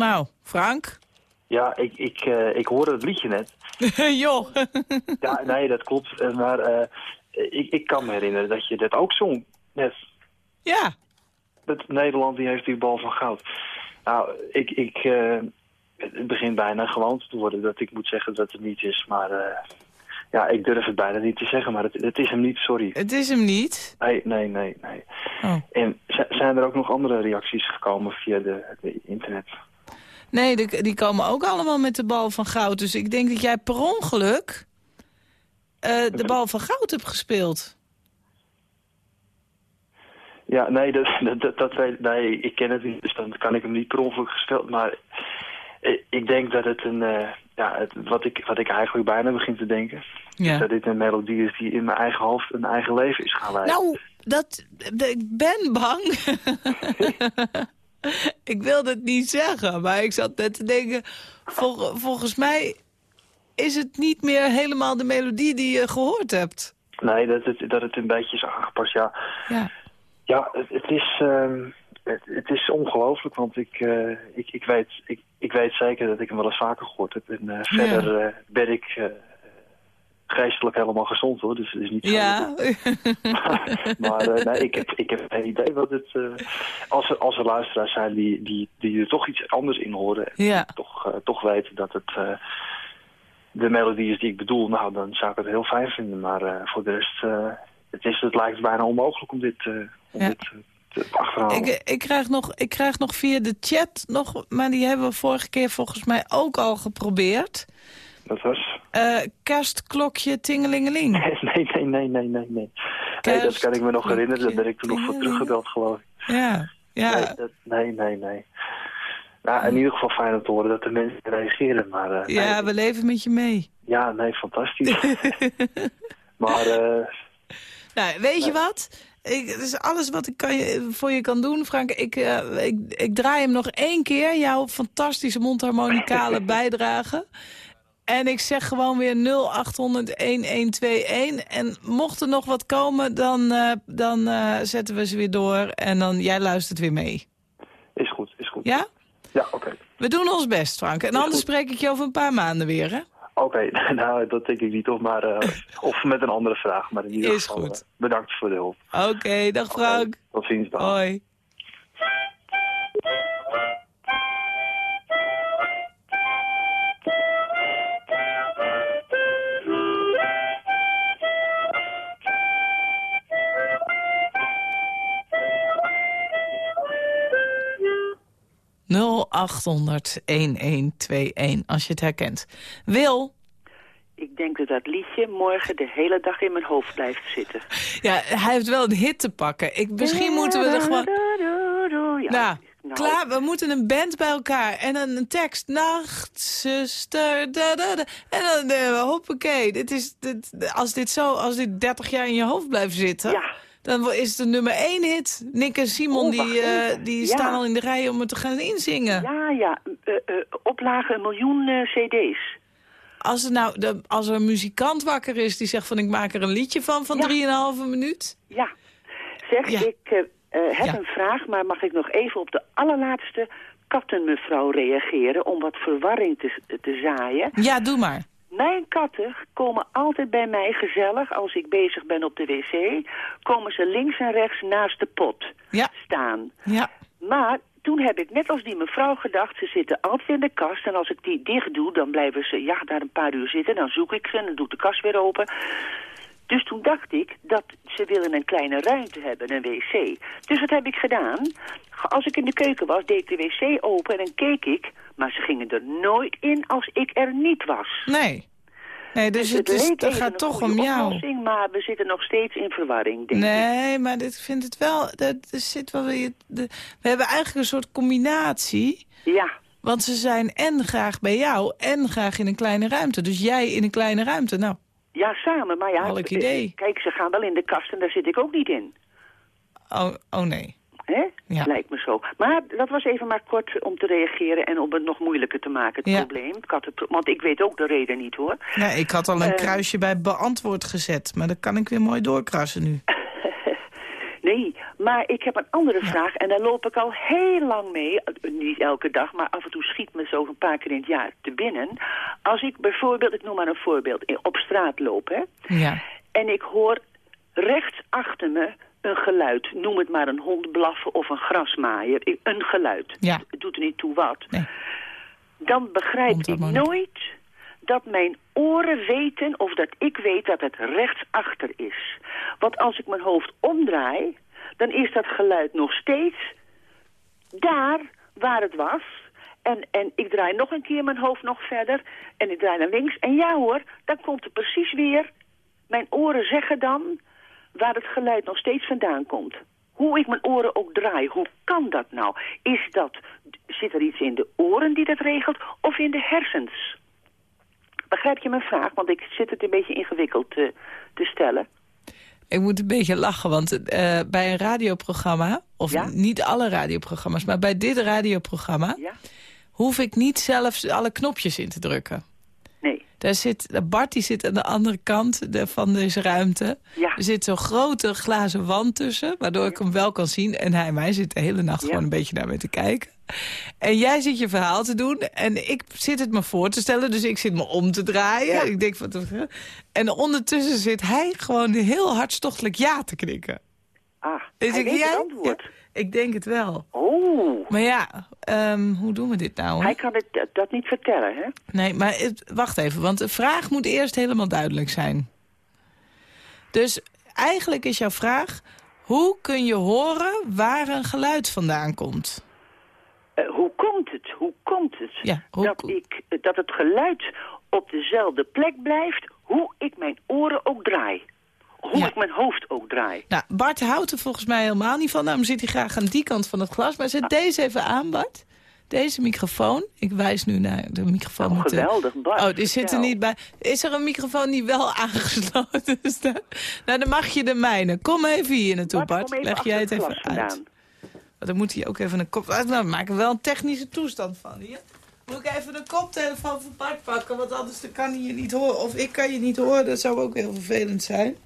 Nou, Frank? Ja, ik, ik, eh, ik hoorde het liedje net. Joh. Ja, nee, dat klopt. Eh, Maar eh, ik, ik kan me herinneren dat je dat ook zong. Net. ja. Dat Nederland die heeft die bal van goud. Nou, ik, ik, het begint bijna gewoon te worden dat ik moet zeggen dat het niet is. Maar ja, ik durf het bijna niet te zeggen, maar het, het is hem niet, sorry. Het is hem niet. Nee, nee, nee, nee. Oh. En zijn er ook nog andere reacties gekomen via de, de internet? Nee, die, die komen ook allemaal met de bal van goud. Dus ik denk dat jij per ongeluk eh, de bal van goud hebt gespeeld. Ja, nee, dat, dat, nee, ik ken het niet, dus dan kan ik hem niet per ongeluk gespeeld. Maar ik, ik denk dat het een, eh, ja, het, wat, ik, wat ik eigenlijk bijna begin te denken, Ja. dat dit een melodie is die in mijn eigen hoofd een eigen leven is gaan leiden. Nou, dat, ik ben bang. ik wilde het niet zeggen, maar ik zat net te denken... vol- volgens mij is het niet meer helemaal de melodie die je gehoord hebt. Nee, dat het, dat het een beetje is aangepast, ja. Ja. Ja, het, het is, ehm, het, het is ongelooflijk, want ik, eh, ik, ik, weet, ik, ik weet zeker dat ik hem wel eens vaker gehoord heb. En eh, verder eh, ben ik geestelijk helemaal gezond hoor, dus het is niet zo. Ja. maar eh, nee, ik, heb, ik heb geen idee wat het... eh, als, er, als er luisteraars zijn die, die, die er toch iets anders in horen... en toch, eh, toch weten dat het de melodie is die ik bedoel... nou, dan zou ik het heel fijn vinden. Maar voor de rest... het, is, het lijkt bijna onmogelijk om dit, om Ja. dit. Ik, ik, krijg nog, ik krijg nog via de chat, nog, maar die hebben we vorige keer volgens mij ook al geprobeerd. Dat was... Eh, kerstklokje tingelingeling. nee, nee, nee, nee, nee, nee. Nee, dat kan ik me nog herinneren. Daar ben ik toen nog voor teruggebeld, geloof ik. Ja, ja. Nee, dat, nee, nee, nee. Nou, in ieder geval fijn om te horen dat de mensen reageren. Maar eh, ja, nee, we leven met je mee. ja, nee, fantastisch. maar eh, Nou, weet je wat? Ik, het is alles wat ik kan je, voor je kan doen, Frank. Ik, ik, ik draai hem nog één keer, jouw fantastische mondharmonicale bijdrage. En ik zeg gewoon weer 0800-1121. En mocht er nog wat komen, dan, eh, dan eh, zetten we ze weer door. En dan jij luistert weer mee. is goed, is goed. Ja? Ja, oké. We doen ons best, Frank. En anders spreek ik je over een paar maanden weer, hè? Oké, nou, dat denk ik niet of, maar, eh, of met een andere vraag. Maar in ieder Is geval, goed. eh, bedankt voor de hulp. Oké, dag Frank. Tot ziens, dag. Hoi. ...0800-1121, als je het herkent. Wil, Ik denk dat dat liedje morgen de hele dag in mijn hoofd blijft zitten. ja, hij heeft wel een hit te pakken. Ik, misschien moeten we er gewoon... Ja, Nou, nou, klaar, we moeten een band bij elkaar. En dan een tekst. Nachtzuster. Da, da, da. En dan, uh, hoppakee. Dit is, dit, als, dit zo, als dit 30 jaar in je hoofd blijft zitten... Ja. Dan is het de nummer 1 hit. Nick en Simon Oh, die, eh, die Ja. staan al in de rij om het te gaan inzingen. Ja, ja. eh, eh, oplagen een miljoen cd's. Als, er nou, de, als er een muzikant wakker is die zegt van... ik maak er een liedje van van Ja. 3,5 minuut. Ja. Zeg, Ja. ik heb een vraag, maar mag ik nog even op de allerlaatste kattenmevrouw reageren... om wat verwarring te, te zaaien? Ja, doe maar. Mijn katten komen altijd bij mij gezellig, als ik bezig ben op de wc... komen ze links en rechts naast de pot Ja, staan. ja. Maar toen heb ik net als die mevrouw gedacht, ze zitten altijd in de kast. En als ik die dicht doe, dan blijven ze ja, daar een paar uur zitten. Dan zoek ik ze en dan doe ik de kast weer open. Dus toen dacht ik dat ze willen een kleine ruimte hebben, een wc. Dus wat heb ik gedaan? Als ik in de keuken was, deed ik de wc open en dan keek ik. Maar ze gingen er nooit in als ik er niet was. Nee. Nee, dus het, is, het gaat een toch om jou. oplossing, maar we zitten nog steeds in verwarring, denk ik. Nee, maar dit ik vind het wel. Dat, er zit wel weer. De, we hebben eigenlijk een soort combinatie. Ja, Want ze zijn en graag bij jou en graag in een kleine ruimte. Dus jij in een kleine ruimte. Nou, ja, samen. Maar ja, Welk idee. kijk, ze gaan wel in de kast en daar zit ik ook niet in. oh, oh nee. Hè? Ja. Lijkt me zo. Maar dat was even maar kort om te reageren en om het nog moeilijker te maken, het Ja. probleem. Ik had het, want ik weet ook de reden niet, hoor. Nee, ik had al een Eh. kruisje bij beantwoord gezet. Maar dat kan ik weer mooi doorkrassen nu. Nee, Maar ik heb een andere vraag en daar loop ik al heel lang mee. Niet elke dag, maar af en toe schiet me zo een paar keer in het jaar te binnen. Als ik bijvoorbeeld, ik noem maar een voorbeeld, op straat loop, hè. Ja. En ik hoor rechts achter me een geluid. Noem het maar een hond blaffen of een grasmaaier. Een geluid. Ja. Het doet er niet toe wat. Nee. Dan begrijp ik nooit dat mijn oren weten of dat ik weet dat het rechtsachter is. Want als ik mijn hoofd omdraai, dan is dat geluid nog steeds daar waar het was. En, en ik draai nog een keer mijn hoofd nog verder en ik draai naar links. En ja hoor, dan komt er precies weer. Mijn oren zeggen dan waar het geluid nog steeds vandaan komt. Hoe ik mijn oren ook draai, hoe kan dat nou? Is dat, zit er iets in de oren die dat regelt of in de hersens? Begrijp je mijn vraag? Want ik zit het een beetje ingewikkeld te, te stellen. Ik moet een beetje lachen, want eh, bij een radioprogramma... of Ja? niet alle radioprogramma's, maar bij dit radioprogramma... Ja? hoef ik niet zelf alle knopjes in te drukken. Daar zit, Bart die zit aan de andere kant de, van deze ruimte. Ja. Er zit zo'n grote glazen wand tussen, waardoor ik hem wel kan zien. En hij en mij zit de hele nacht Ja. gewoon een beetje naar me te kijken. En jij zit je verhaal te doen en ik zit het me voor te stellen. Dus ik zit me om te draaien. Ja. Ik denk, wat en ondertussen zit hij gewoon heel hartstochtelijk ja te knikken. Ah, Dus hij ik, weet jij- het antwoord. Ik denk het wel. Oh, Maar ja, ehm, hoe doen we dit nou? hij kan het, dat, niet vertellen, hè? Nee, maar het- wacht even, want de vraag moet eerst helemaal duidelijk zijn. Dus eigenlijk is jouw vraag... hoe kun je horen waar een geluid vandaan komt? Eh, hoe komt het? Hoe komt het Ja, hoe dat, ik, dat het geluid op dezelfde plek blijft, hoe ik mijn oren ook draai? Hoe Ja. ik mijn hoofd ook draai? Nou, Bart houdt er volgens mij helemaal niet van. Daarom zit hij graag aan die kant van het glas. Maar zet deze even aan, Bart. Deze microfoon. Ik wijs nu naar de microfoon. Oh, geweldig, Bart. Oh, die zit er niet bij. Is er een microfoon die wel aangesloten staat? Nou, dan mag je de mijne. Kom even hier naartoe, Bart, Leg jij het even uit. vandaan. Maar dan moet hij ook even een kop... Ah, Nou, we maken wel een technische toestand van hier. Moet ik even de koptelefoon van Bart pakken, want anders kan hij je niet horen. Of ik kan je niet horen, dat zou ook heel vervelend zijn.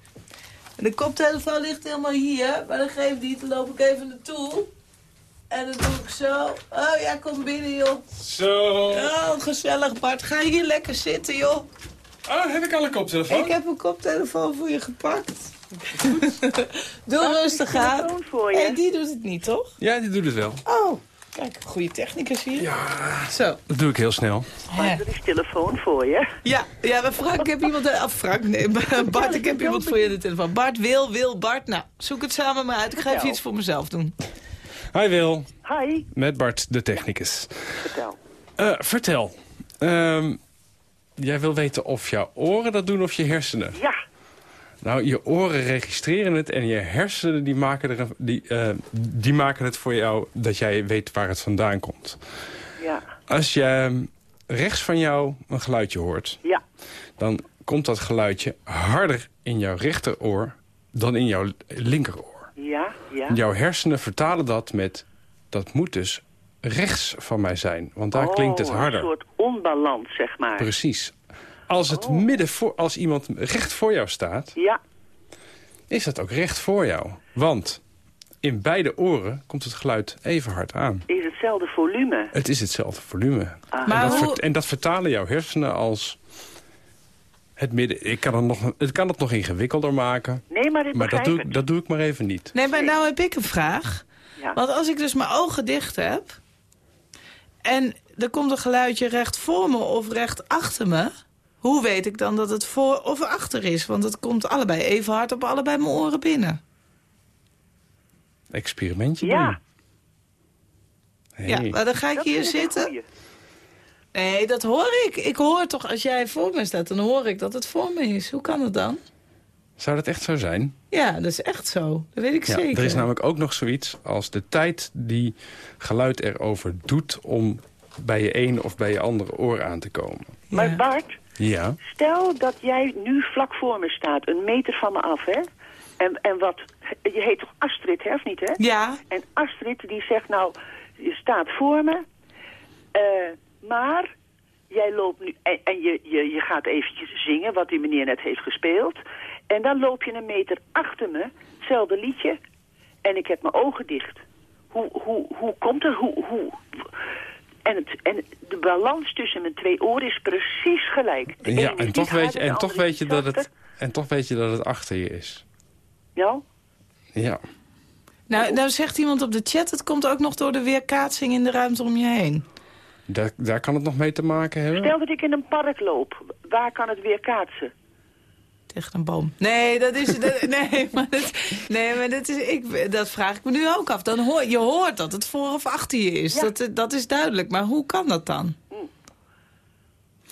En de koptelefoon ligt helemaal hier, maar dat geeft niet. Dan loop ik even naartoe. En dan doe ik zo. Oh ja, kom binnen joh. Zo. Oh, gezellig Bart. Ga hier lekker zitten joh. Oh, heb ik al een koptelefoon? Ik heb een koptelefoon voor je gepakt. Doe rustig aan. telefoon voor je. Die doet het niet, toch? Ja, die doet het wel. Oh, kijk, goede technicus hier. Ja. Zo. Dat doe ik heel snel. Hè. Er is telefoon voor je. Ja, ja, maar Frank, ik heb iemand... Af, Frank, nee, Bart, ik heb iemand voor je de telefoon. Bart wil, wil, Bart. Nou, zoek het samen maar uit. Ik ga even iets voor mezelf doen. Hi Wil, Hi, met Bart, de technicus. vertel. Eh, vertel. Ehm, jij wil weten of jouw oren dat doen of je hersenen. Ja, Nou, je oren registreren het en je hersenen die maken, er, die, eh, die maken het voor jou dat jij weet waar het vandaan komt. ja, Als je ehm, rechts van jou een geluidje hoort, ja. dan komt dat geluidje harder in jouw rechteroor dan in jouw linkeroor. Ja, ja. Jouw hersenen vertalen dat met, dat moet dus rechts van mij zijn. Want daar klinkt het Oh, harder. een soort onbalans, zeg maar. Precies. Als, het Oh. midden voor, als iemand recht voor jou staat, Ja, is dat ook recht voor jou. Want in beide oren komt het geluid even hard aan. is hetzelfde volume. Het is hetzelfde volume. Ah. Maar en, dat hoe- en dat vertalen jouw hersenen als... Het, midden, ik kan het, nog, het kan het nog ingewikkelder maken. Nee, maar Maar dat doe, dat doe ik maar even niet. Nee, maar nou heb ik een vraag. Ja. Want als ik dus mijn ogen dicht heb... en er komt een geluidje recht voor me of recht achter me... hoe weet ik dan dat het voor of achter is? Want het komt allebei even hard op allebei mijn oren binnen. Experimentje Ja. doen. Hey. Ja, maar dan ga ik Dat hier een zitten. Nee, dat hoor ik. Ik hoor toch, als jij voor me staat, dan hoor ik dat het voor me is. Hoe kan het dan? Zou dat echt zo zijn? Ja, dat is echt zo. Dat weet ik Ja, zeker. er is namelijk ook nog zoiets als de tijd die geluid erover doet... om bij je ene of bij je andere oor aan te komen. Ja. Maar Bart, Ja. stel dat jij nu vlak voor me staat, een meter van me af, hè? En, en wat, je heet toch Astrid, hè, of niet, hè? Ja, En Astrid die zegt nou, je staat voor me, eh, maar jij loopt nu en, en je, je, je gaat eventjes zingen wat die meneer net heeft gespeeld. En dan loop je een meter achter me, hetzelfde liedje. En ik heb mijn ogen dicht. Hoe, hoe, hoe komt het? Hoe, hoe? En, het, en de balans tussen mijn twee oren is precies gelijk. De Ja, en toch, weet je, en, toch weet je dat het, en toch weet je dat het achter je is. Ja? Ja. Nou, nou zegt iemand op de chat, het komt ook nog door de weerkaatsing in de ruimte om je heen. Daar, daar kan het nog mee te maken hebben. Stel dat ik in een park loop. Waar kan het weer kaatsen? Tegen een boom. Nee, dat is, dat- nee, maar dat, nee, maar dat, is, ik, dat vraag ik me nu ook af. Dan hoor, je hoort dat het voor of achter je is. Ja. Dat, dat is duidelijk. Maar hoe kan dat dan?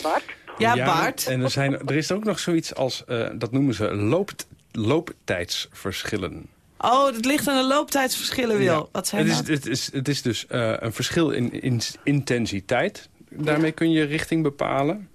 Bart? Ja, Bart. En er, zijn, er is ook nog zoiets als, eh, dat noemen ze loop, looptijdsverschillen. Oh, het ligt aan de looptijdsverschillen, Wil. Ja. Wat zijn het is, dat? het, is, het is dus eh, een verschil in, in intensiteit. Daarmee kun je richting bepalen.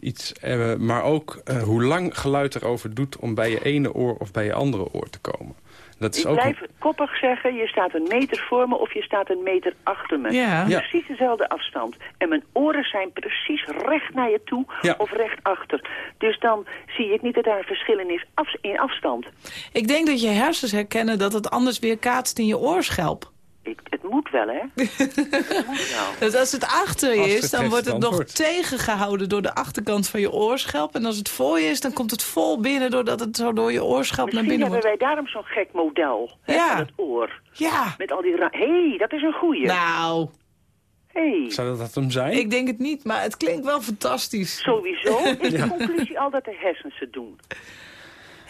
Iets, eh, maar ook eh, hoe lang geluid erover doet om bij je ene oor of bij je andere oor te komen. Dat is Ik ook blijf koppig zeggen, je staat een meter voor me of je staat een meter achter me. Ja. Ja. Precies dezelfde afstand. En mijn oren zijn precies recht naar je toe Ja. of recht achter. Dus dan zie ik niet dat daar een verschil in is af, in afstand. Ik denk dat je hersens herkennen dat het anders weer kaatst in je oorschelp. Ik, het moet wel, hè? het moet wel. Dus als het achter je is, dan wordt het nog tegengehouden door de achterkant van je oorschelp. En als het voor je is, dan komt het vol binnen doordat het zo door je oorschelp naar Misschien binnen hebben wordt. wij daarom zo'n gek model hè, Ja. van het oor. Ja, Met al die... Hé, hey, dat is een goeie. nou, hey. Zou dat dat hem zijn? ik denk het niet, maar het klinkt wel fantastisch. Sowieso is de conclusie al dat de hersens het doen. Hé,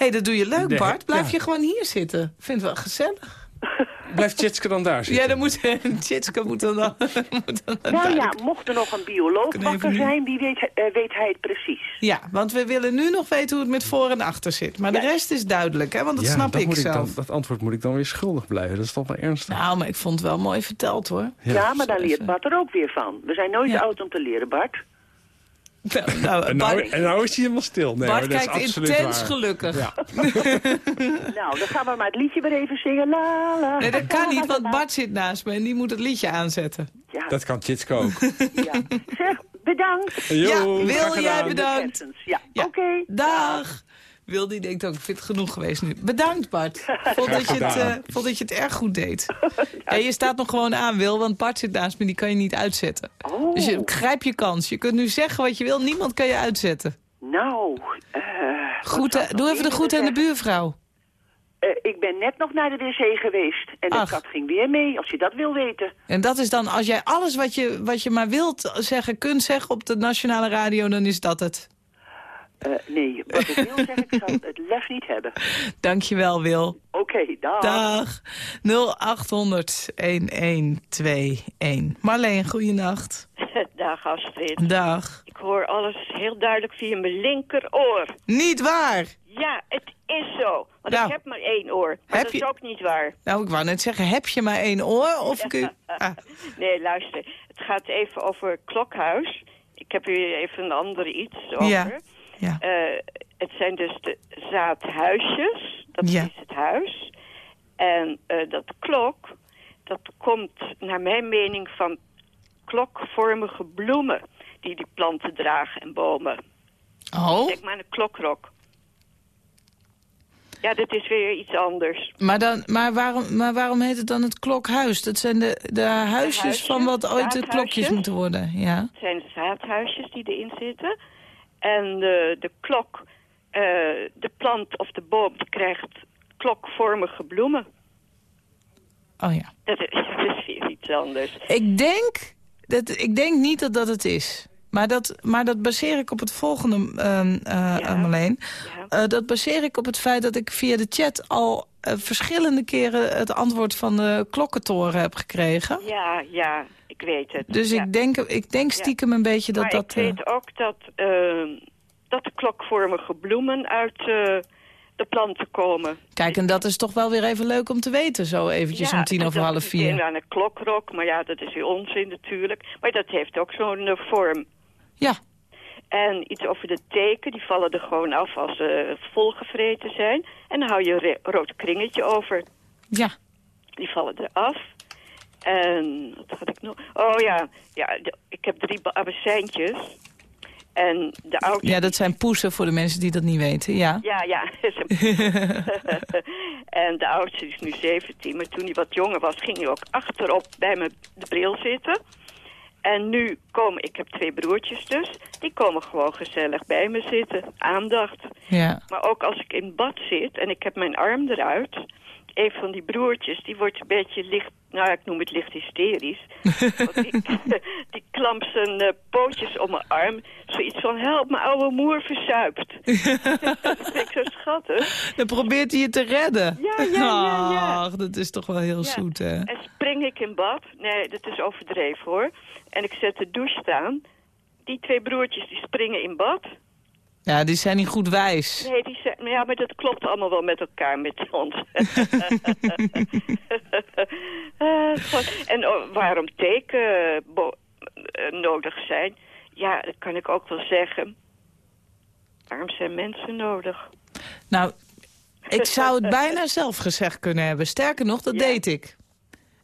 hey, dat doe je leuk, Bart. Blijf ja. je gewoon hier zitten. Vind het wel gezellig. Blijft Tjitske dan daar zitten? Ja, dan moet Tjitske moet dan, dan, moet dan Nou ja, mocht er nog een bioloog nu- zijn, wie weet, eh, weet hij het precies. Ja, want we willen nu nog weten hoe het met voor en achter zit. Maar de rest is duidelijk, hè? Want dat Ja, snap dat ik moet zelf. dan, dat antwoord moet ik dan weer schuldig blijven. Dat is toch wel ernstig. Nou, maar ik vond het wel mooi verteld, hoor. Ja, maar daar leert. Bart er ook weer van. We zijn nooit Ja. oud om te leren, Bart. Nou, nou, En nou, Bart, en nou is hij helemaal stil. Nee, Bart hoor, dat is kijkt intens waar. gelukkig. Ja. Nou, dan gaan we maar het liedje weer even zingen. La, la, Nee, dat kan la, niet, want. Bart zit naast me en die moet het liedje aanzetten. Ja, Dat kan Tjitske ook. ja. Zeg, bedankt. Jo, ja, Wil jij bedankt. Ja. oké. Dag. Wil die denkt ook, ik vind het genoeg geweest nu. Bedankt Bart. Vond dat, je het, eh, vond dat je het erg goed deed. Ja, je staat nog gewoon aan, Wil, want Bart zit naast me, die kan je niet uitzetten. Oh, Dus je, grijp je kans. Je kunt nu zeggen wat je wil, niemand kan je uitzetten. nou. eh, Groeten, nog doe even de meer groet aan de buurvrouw. ik ben net nog naar de wc geweest. En de Ach. kat ging weer mee, als je dat wil weten. En dat is dan, als jij alles wat je, wat je maar wilt zeggen, kunt zeggen op de nationale radio, dan is dat het. Eh, nee, wat ik wil zeggen, ik zou het lef niet hebben. Dankjewel, Wil. Oké, dag. Dag. 0800 1121. Marleen, goeienacht. Dag Astrid. Dag. Ik hoor alles heel duidelijk via mijn linkeroor. Niet waar. Ja, het is zo. Want Nou. ik heb maar één oor. Maar Heb dat is ook niet waar. Nou, ik wou net zeggen, heb je maar één oor? Of kun je... Ah, Nee, luister. Het gaat even over Klokhuis. Ik heb hier even een ander iets over. Ja. Ja. Eh, het zijn dus de zaadhuisjes. Dat Ja. is het huis. En eh, dat klok, dat komt naar mijn mening van klokvormige bloemen... die die planten dragen en bomen. Oh, Denk maar aan een klokrok. Ja, dat is weer iets anders. maar, dan, maar, waarom, maar waarom heet het dan het klokhuis? Dat zijn de, de huisjes, huisjes, van wat ooit de klokjes moeten worden. Ja. Het zijn zaadhuisjes die erin zitten. En de, de klok, eh, de plant of de boom, krijgt klokvormige bloemen. Oh ja. Dat is, dat is weer iets anders. Ik denk, dat, ik denk niet dat dat het is. Maar dat, maar dat baseer ik op het volgende, Ja. Marleen. Ja. Eh, dat baseer ik op het feit dat ik via de chat al verschillende keren het antwoord van de klokkentoren heb gekregen. Ja, ja, ik weet het. Dus ja. ik, denk, ik denk stiekem een beetje dat maar dat... ik weet ook dat, eh, dat de klokvormige bloemen uit eh, de planten komen. Kijk, en dat is toch wel weer even leuk om te weten, zo eventjes om tien en over half vier. een- aan een klokrok, maar ja, dat is weer onzin natuurlijk. Maar dat heeft ook zo'n eh, vorm. Ja, En iets over de teken, die vallen er gewoon af als ze volgevreten zijn. En dan hou je een rood kringetje over. ja. Die vallen eraf. En wat had ik nog? Oh ja, ja ik heb drie abessijntjes. En de oudste... ja, dat zijn poesen voor de mensen die dat niet weten, ja. Ja, ja. En de oudste is nu 17, maar toen hij wat jonger was, ging hij ook achterop bij me de bril zitten. En nu komen, ik heb twee broertjes dus, die komen gewoon gezellig bij me zitten. Aandacht. Ja. Maar ook als ik in bad zit en ik heb mijn arm eruit... een van die broertjes, die wordt een beetje licht... nou, ik noem het licht hysterisch. Want die, die klampt zijn eh, pootjes om mijn arm. Zoiets van, help, mijn oude moer verzuipt. dat vind ik zo schattig. Dan probeert hij je te redden. Ja, ja, ja, ja. Ach, dat is toch wel heel Ja. zoet, hè? En spring ik in bad. Nee, dat is overdreven hoor. En ik zet de douche staan. Die twee broertjes die springen in bad. Ja, die zijn niet goed wijs. Nee, die zijn, ja, maar dat klopt allemaal wel met elkaar met ons. Eh, en oh, waarom teken bo- eh, nodig zijn? Ja, dat kan ik ook wel zeggen. Waarom zijn mensen nodig? Nou, ik zou het bijna zelf gezegd kunnen hebben. Sterker nog, dat Ja? deed ik.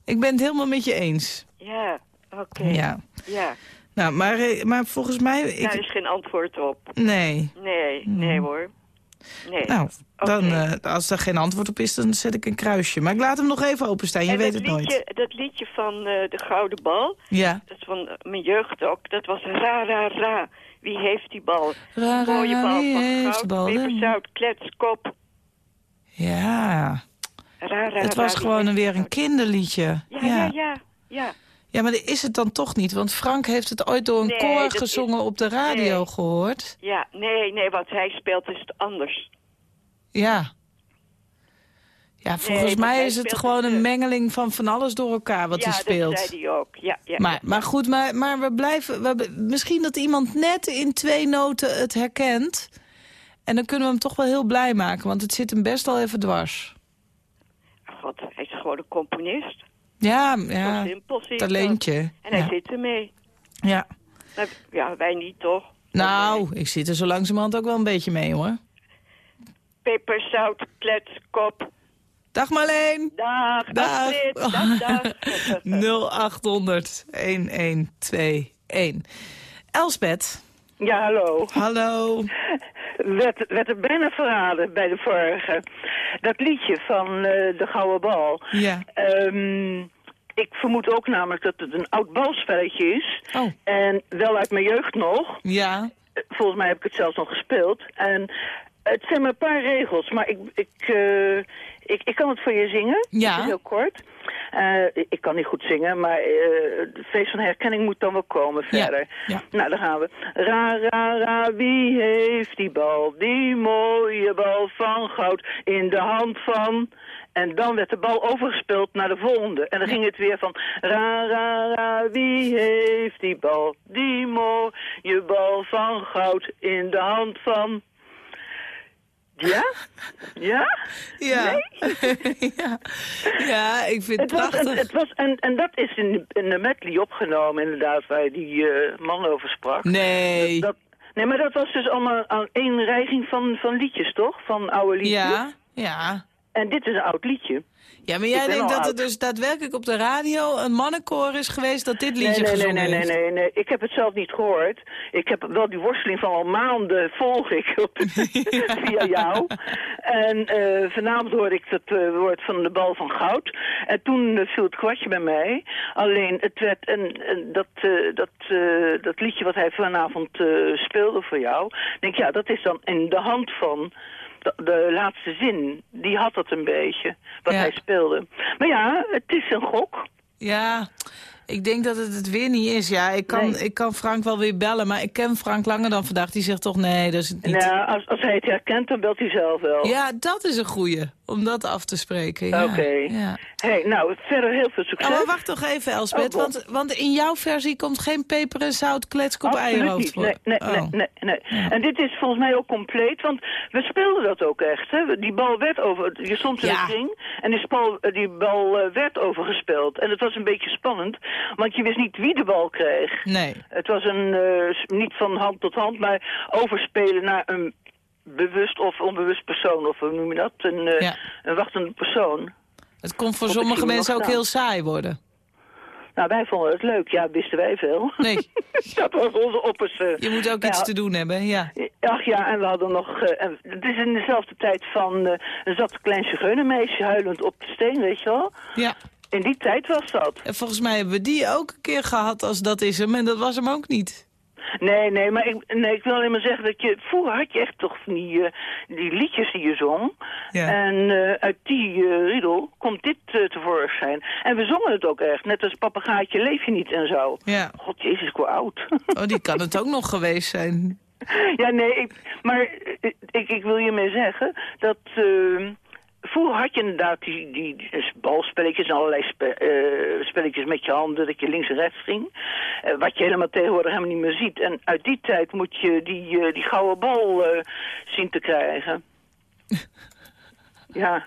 Ik ben het helemaal met je eens. Ja, oké. Ja. ja. Nou, maar, eh, maar volgens mij... Ik, Daar is geen antwoord op. Nee. Nee, nee hoor. Nee. Nou, dan, eh, als er geen antwoord op is, dan zet ik een kruisje. Maar ik laat hem nog even openstaan, je En weet het nooit. liedje, Dat liedje van eh, de Gouden Bal, Ja. dat is van mijn jeugd ook, dat was ra, ra, ra. Wie heeft die bal? Ra, ra, Mooie bal van goud, bal? peperzout, kletskop. Ja. Ra, ra, Het was gewoon weer een kinderliedje. Ja, ja, ja, ja. Ja, maar is het dan toch niet? Want Frank heeft het ooit door een Nee, koor is- gezongen op de radio nee. gehoord. Ja, nee, nee, wat hij speelt is het anders. Ja. Ja, volgens mij is het speelt gewoon een mengeling van van alles door elkaar wat ja, hij speelt. dat zei hij ook. Ja, ja, Maar, ja. maar goed, maar, maar we blijven... We, misschien dat iemand net in twee noten het herkent. En dan kunnen we hem toch wel heel blij maken. Want het zit hem best al even dwars. God, hij is gewoon een componist. Ja, ja. simpel dat. Talentje. En hij zit ermee. ja. Maar, ja, wij niet toch? Nou, ik zit er zo langzamerhand ook wel een beetje mee, hoor. Peperzout, kletskop. Dag Marleen. Dag, dag, Dag. Dag, dag. 0800 1121. Elspet. Ja, hallo. Hallo. Werd, werd er bijna verraden bij de vorige. Dat liedje van eh, de Gouden Bal. Ja. Ehm, ik vermoed ook namelijk dat het een oud balspelletje is. Oh. En wel uit mijn jeugd nog. Ja. Volgens mij heb ik het zelfs nog gespeeld. En het zijn maar een paar regels, maar ik, ik, eh, ik, ik kan het voor je zingen. Ja. Heel kort. Eh, ik kan niet goed zingen, maar eh, het feest van herkenning moet dan wel komen verder. ja. Nou, dan gaan we. Ra, ra, ra, wie heeft die bal? Die mooie bal van goud in de hand van... En dan werd de bal overgespeeld naar de volgende. En dan ging het weer van... Ra, ra, ra, wie heeft die bal? Die mooie bal van goud in de hand van... Ja? Ja? Ja. ja. Ja, ik vind het Het was, prachtig. en, het was, en, en dat is in, in de medley opgenomen, inderdaad, waar die eh, man over sprak. Nee. Dat, nee, maar dat was dus allemaal aan één rijging van, van liedjes, toch? Van oude liedjes. Ja, ja. En dit is een oud liedje. Ja, maar jij denkt dat er oud. dus daadwerkelijk op de radio een mannenkoor is geweest dat dit Nee, liedje nee, nee, gezongen nee, nee, heeft? nee, nee. Ik heb het zelf niet gehoord. Ik heb wel die worsteling van al maanden volg ik op via jou. En eh, vanavond hoorde ik het eh, woord van de bal van goud. En toen eh, viel het kwartje bij mij. Alleen het werd en, en dat, eh, dat, eh, dat liedje wat hij vanavond speelde voor jou. Denk ja, dat is dan in de hand van de, de laatste zin. Die had dat een beetje wat Ja. hij speelde. Maar ja, het is een gok. Ja, ik denk dat het het weer niet is. Ja, ik kan, Nee. ik kan Frank wel weer bellen, maar ik ken Frank langer dan vandaag. Die zegt toch nee, dat is het niet. Nou, als, als hij het herkent, dan belt hij zelf wel. Ja, dat is een goeie, om dat af te spreken. Ja. Oké. Ja. Hey, nou, verder heel veel succes. Oh, maar wacht toch even, Elspet, Oh, want, want in jouw versie komt geen peper en zout kletskop eierhoofd voor. Nee, nee, Oh. nee, nee, nee. En dit is volgens mij ook compleet, want we speelden dat ook echt. Hè? Die bal werd over, je stond in Ja. het ring en die bal, die bal eh, werd overgespeeld. En het was een beetje spannend, want je wist niet wie de bal kreeg. Nee. Het was een, eh, niet van hand tot hand, maar overspelen naar een bewust of onbewust persoon, of hoe noem je dat? Een, eh, Ja. een wachtende persoon. Het kon voor sommige mensen ook heel saai worden. Nou, wij vonden het leuk. Ja, wisten wij veel. Nee. dat was onze opperste. Je moet ook iets Ja. te doen hebben, ja. Ach ja, en we hadden nog... en het is in dezelfde tijd van... er zat een klein zigeunermeisje huilend op de steen, weet je wel? Ja. In die tijd was dat. En volgens mij hebben we die ook een keer gehad als dat is hem. En dat was hem ook niet. Nee, nee, maar ik, nee, ik wil alleen maar zeggen dat je... Vroeger had je echt toch die, eh, die liedjes die je zong. Ja. En eh, uit die eh, riedel komt dit tevoorschijn. En we zongen het ook echt. Net als Papagaatje leef je niet en zo. Ja. God, jezus, ik word oud. Oh, die kan het ook nog geweest zijn. ja, nee, ik, maar ik, ik wil je mee zeggen dat... eh, Vroeger had je inderdaad die, die, die balspelletjes en allerlei spe, eh, spelletjes met je handen, dat je links en rechts ging. Eh, wat je helemaal tegenwoordig helemaal niet meer ziet. En uit die tijd moet je die, eh, die gouden bal eh, zien te krijgen. ja,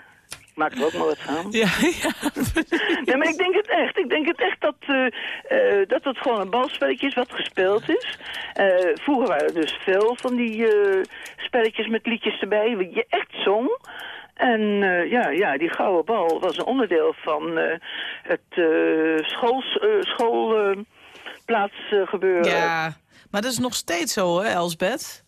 ik maak er ook maar wat van. Ja, ja. Nee, maar ik denk het echt. Ik denk het echt dat, eh, eh, dat het gewoon een balspelletje is wat gespeeld is. Eh, vroeger waren er dus veel van die eh, spelletjes met liedjes erbij, wat je echt zong. En eh, ja, ja, die gouden bal was een onderdeel van eh, het eh schools, eh, schoolplaatsgebeuren. Ja, maar dat is nog steeds zo hoor, Elsbeth.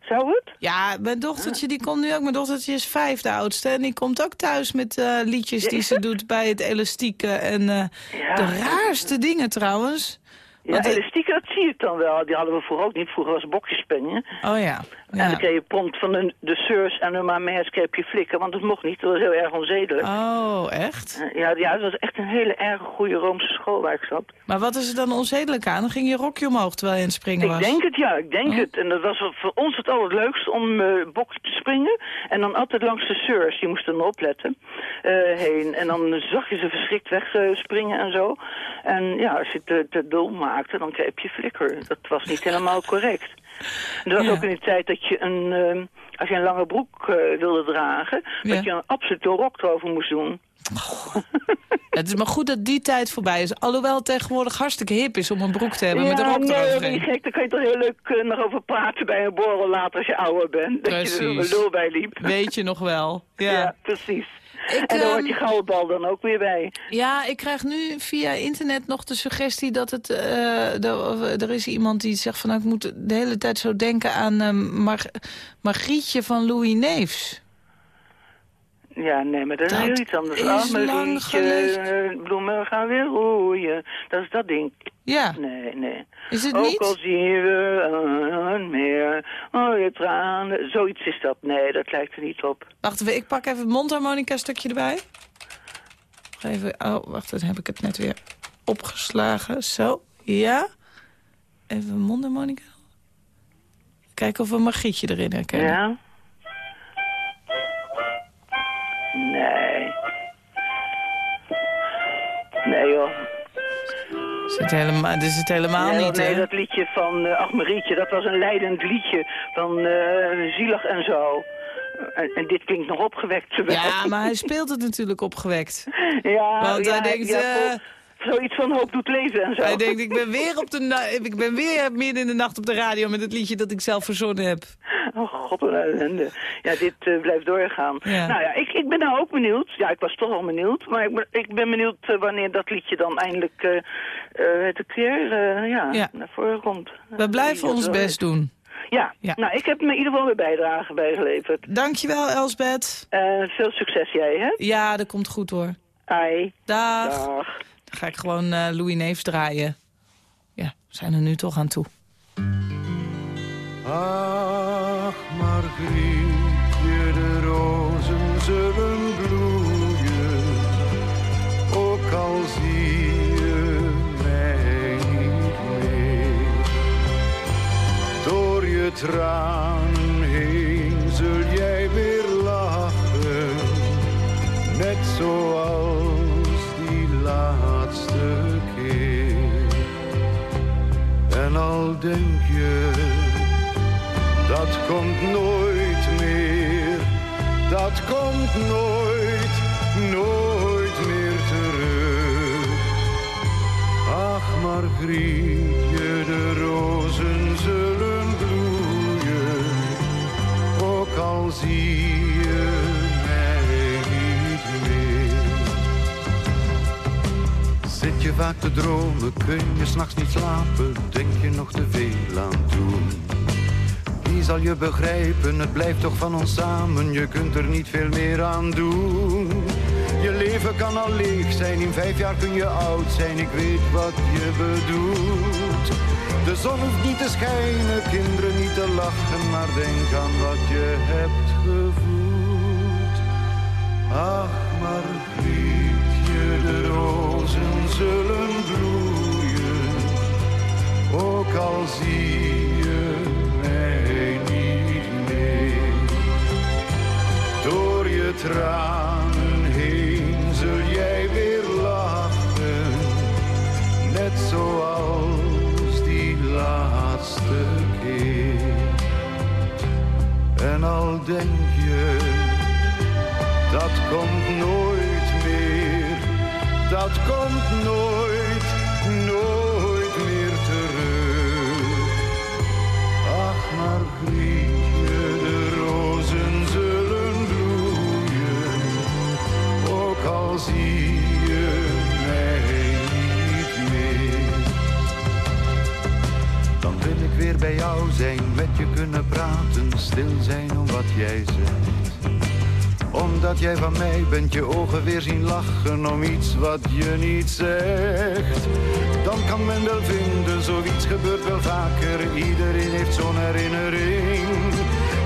Zou het? Ja, mijn dochtertje die komt nu ook. Mijn dochtertje is vijf, de oudste. En die komt ook thuis met liedjes die ze doet bij het elastieke. En Ja. de raarste dingen trouwens. Ja, Want, elastieken, dat zie ik dan wel. Die hadden we vroeger ook niet. Vroeger was bokjespenje. Oh ja. En dan kreeg je prompt van de, de seurs en de mamers kreeg je flikken. Want dat mocht niet, dat was heel erg onzedelijk. Oh, echt? Eh, Ja, ja, het was echt een hele erg goede Roomse school waar ik zat. Maar wat is er dan onzedelijk aan? Dan ging je rokje omhoog terwijl je aan het springen was. Ik denk het, ja, ik denk Oh. het. En dat was voor ons het allerleukste om eh bokje te springen. En dan altijd langs de seurs, die moesten dan opletten, eh, heen. En dan zag je ze verschrikt weg springen en zo. En ja, als je het te, te dol maakte, dan kreeg je flikker. Dat was niet helemaal correct. En dat was Ja. ook in de tijd dat je een, eh, als je een lange broek eh, wilde dragen, Ja. dat je een absolute rok erover moest doen. Het is maar goed dat die tijd voorbij is. Alhoewel het tegenwoordig hartstikke hip is om een broek te hebben met een rok nee, eroverheen. gek. Daar kan je toch heel leuk eh, nog over praten bij een borrel later als je ouder bent. Dat je er een lul bij liep. Weet je nog wel. Ja. Ja, precies. Ik, en dan ehm, hoort die gouden bal dan ook weer bij. Ja, ik krijg nu via internet nog de suggestie dat het... eh, er is iemand die zegt van... Nou, ik moet de hele tijd zo denken aan eh, Mar Margrietje van Louis Neefs. Ja, nee, maar dat, is heel iets anders. is geleden. eh, bloemen gaan weer roeien. Dat is dat ding. Ja, Nee, nee. is het Ook niet? al zien we een meer, oh je tranen. Zoiets is dat. Nee, dat lijkt er niet op. Wacht even, ik pak even het mondharmonica stukje erbij. Even, oh, wacht, dan heb ik het net weer opgeslagen. Zo, ja. Even mondharmonica. Kijken of we Margrietje erin herkennen. Ja? Nee. Nee, joh. Zit helemaal, dit is het helemaal niet, nee, dat liedje van uh, Ach Marietje, dat was een leidend liedje van eh, zielig en zo. En, en dit klinkt nog opgewekt. terwijl- Ja, maar hij speelt het natuurlijk opgewekt. Ja, Want ja, hij denkt, ja, eh, zoiets van hoop doet leven en zo. Hij denkt, ik ben weer, op de ik ben weer midden in de nacht op de radio met het liedje dat ik zelf verzonnen heb. Oh god, wat een ellende. Ja, dit eh, blijft doorgaan. Ja. Nou ja, ik, ik ben nou ook benieuwd. Ja, ik was toch al benieuwd. Maar ik ben, ik ben benieuwd eh, wanneer dat liedje dan eindelijk eh eh, het keer ja, Ja. naar voren komt. We blijven ons best doen. Ja. Ja. nou, ik heb me in ieder geval weer bijdrage bijgeleverd. Dankjewel, Elsbeth. Veel succes jij, hè? Ja, dat komt goed hoor. Ai. Dag. Dag. Ga ik gewoon eh, Louis Neefs draaien. Ja, we zijn er nu toch aan toe. Ach, Margrietje, de rozen zullen bloeien, ook al zie je mij niet meer. Door je tranen heen zul jij weer lachen, net zoals denk je dat komt nooit meer, dat komt nooit, nooit meer terug. Ach, Margrietje, de rozen zullen bloeien, ook al zie je mij niet meer. Zit je vaak te dromen, kun je s'nachts slapen, denk je nog te veel aan toen. Wie zal je begrijpen, het blijft toch van ons samen, je kunt er niet veel meer aan doen. Je leven kan al leeg zijn, in vijf jaar kun je oud zijn, ik weet wat je bedoelt. De zon hoeft niet te schijnen, kinderen niet te lachen, maar denk aan wat je hebt gevoeld. Ach, Margrietje, de rozen zullen bloeien, ook al zie je mij niet meer. Door je tranen heen zul jij weer lachen, net zoals die laatste keer. En al denk je, dat komt nooit meer, dat komt nooit, bij jou zijn, met je kunnen praten, stil zijn om wat jij zegt. Omdat jij van mij bent, je ogen weer zien lachen om iets wat je niet zegt. Dan kan men wel vinden, zoiets gebeurt wel vaker, iedereen heeft zo'n herinnering.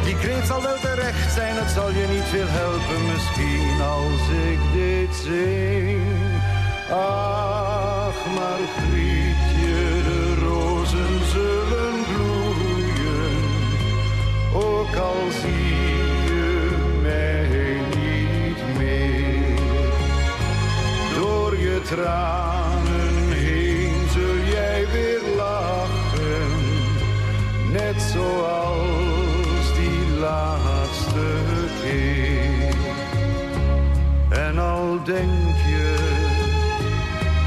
Die kreet zal wel terecht zijn, het zal je niet veel helpen misschien als ik dit zing. Ach, Margrietje, de ook al zie je mij niet meer. Door je tranen heen zul jij weer lachen, net zoals die laatste keer. En al denk je,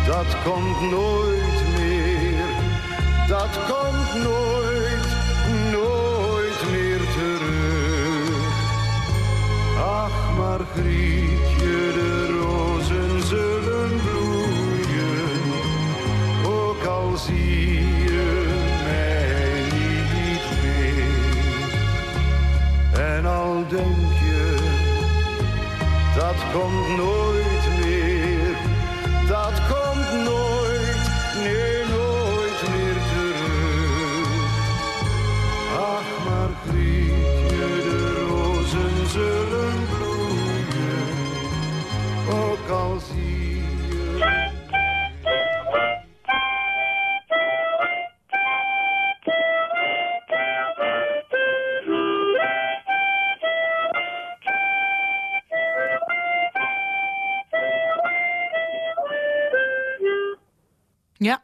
dat komt nooit meer, dat komt Ach, Margrietje, de rozen zullen bloeien, ook al zie je mij niet meer. En al denk je, dat komt nooit Ja.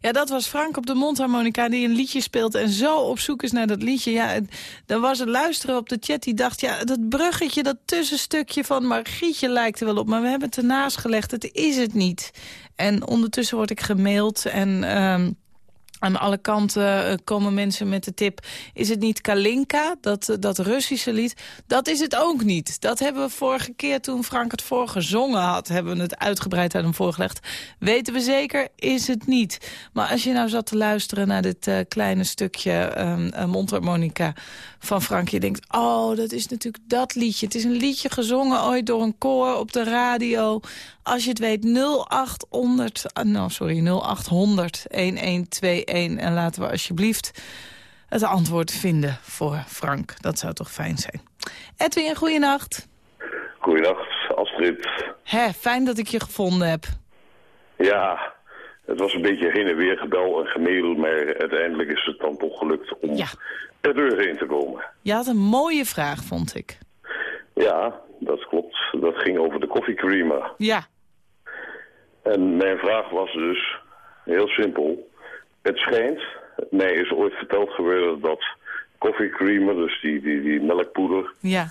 Ja, dat was Frank op de mondharmonica die een liedje speelt... en zo op zoek is naar dat liedje. Ja, dan was het luisteren op de chat die dacht... ja, dat bruggetje, dat tussenstukje van Margrietje lijkt er wel op... maar we hebben het ernaast gelegd, het is het niet. En ondertussen word ik gemaild en... ehm, aan alle kanten eh, komen mensen met de tip... is het niet Kalinka, dat, eh, dat Russische lied? Dat is het ook niet. Dat hebben we vorige keer toen Frank het voorgezongen had... hebben we het uitgebreid aan hem voorgelegd. Weten we zeker, is het niet. Maar als je nou zat te luisteren naar dit eh, kleine stukje eh, mondharmonica van Frank... je denkt, oh, dat is natuurlijk dat liedje. Het is een liedje gezongen ooit door een koor op de radio... Als je het weet, 0800, ah, nou sorry, 0800 1121. En laten we alsjeblieft het antwoord vinden voor Frank. Dat zou toch fijn zijn. Edwin, goeienacht. Goeiedag, Astrid. Hè, fijn dat ik je gevonden heb. Ja, het was een beetje heen en weer gebel en gemaild, maar uiteindelijk is het dan toch gelukt om Ja. er doorheen te komen. Je had een mooie vraag, vond ik. Ja, dat klopt. Dat ging over de koffiecreamer. Ja, En mijn vraag was dus heel simpel. Het schijnt, mij is ooit verteld geworden dat koffiecreamer, dus die, die, die melkpoeder, ja,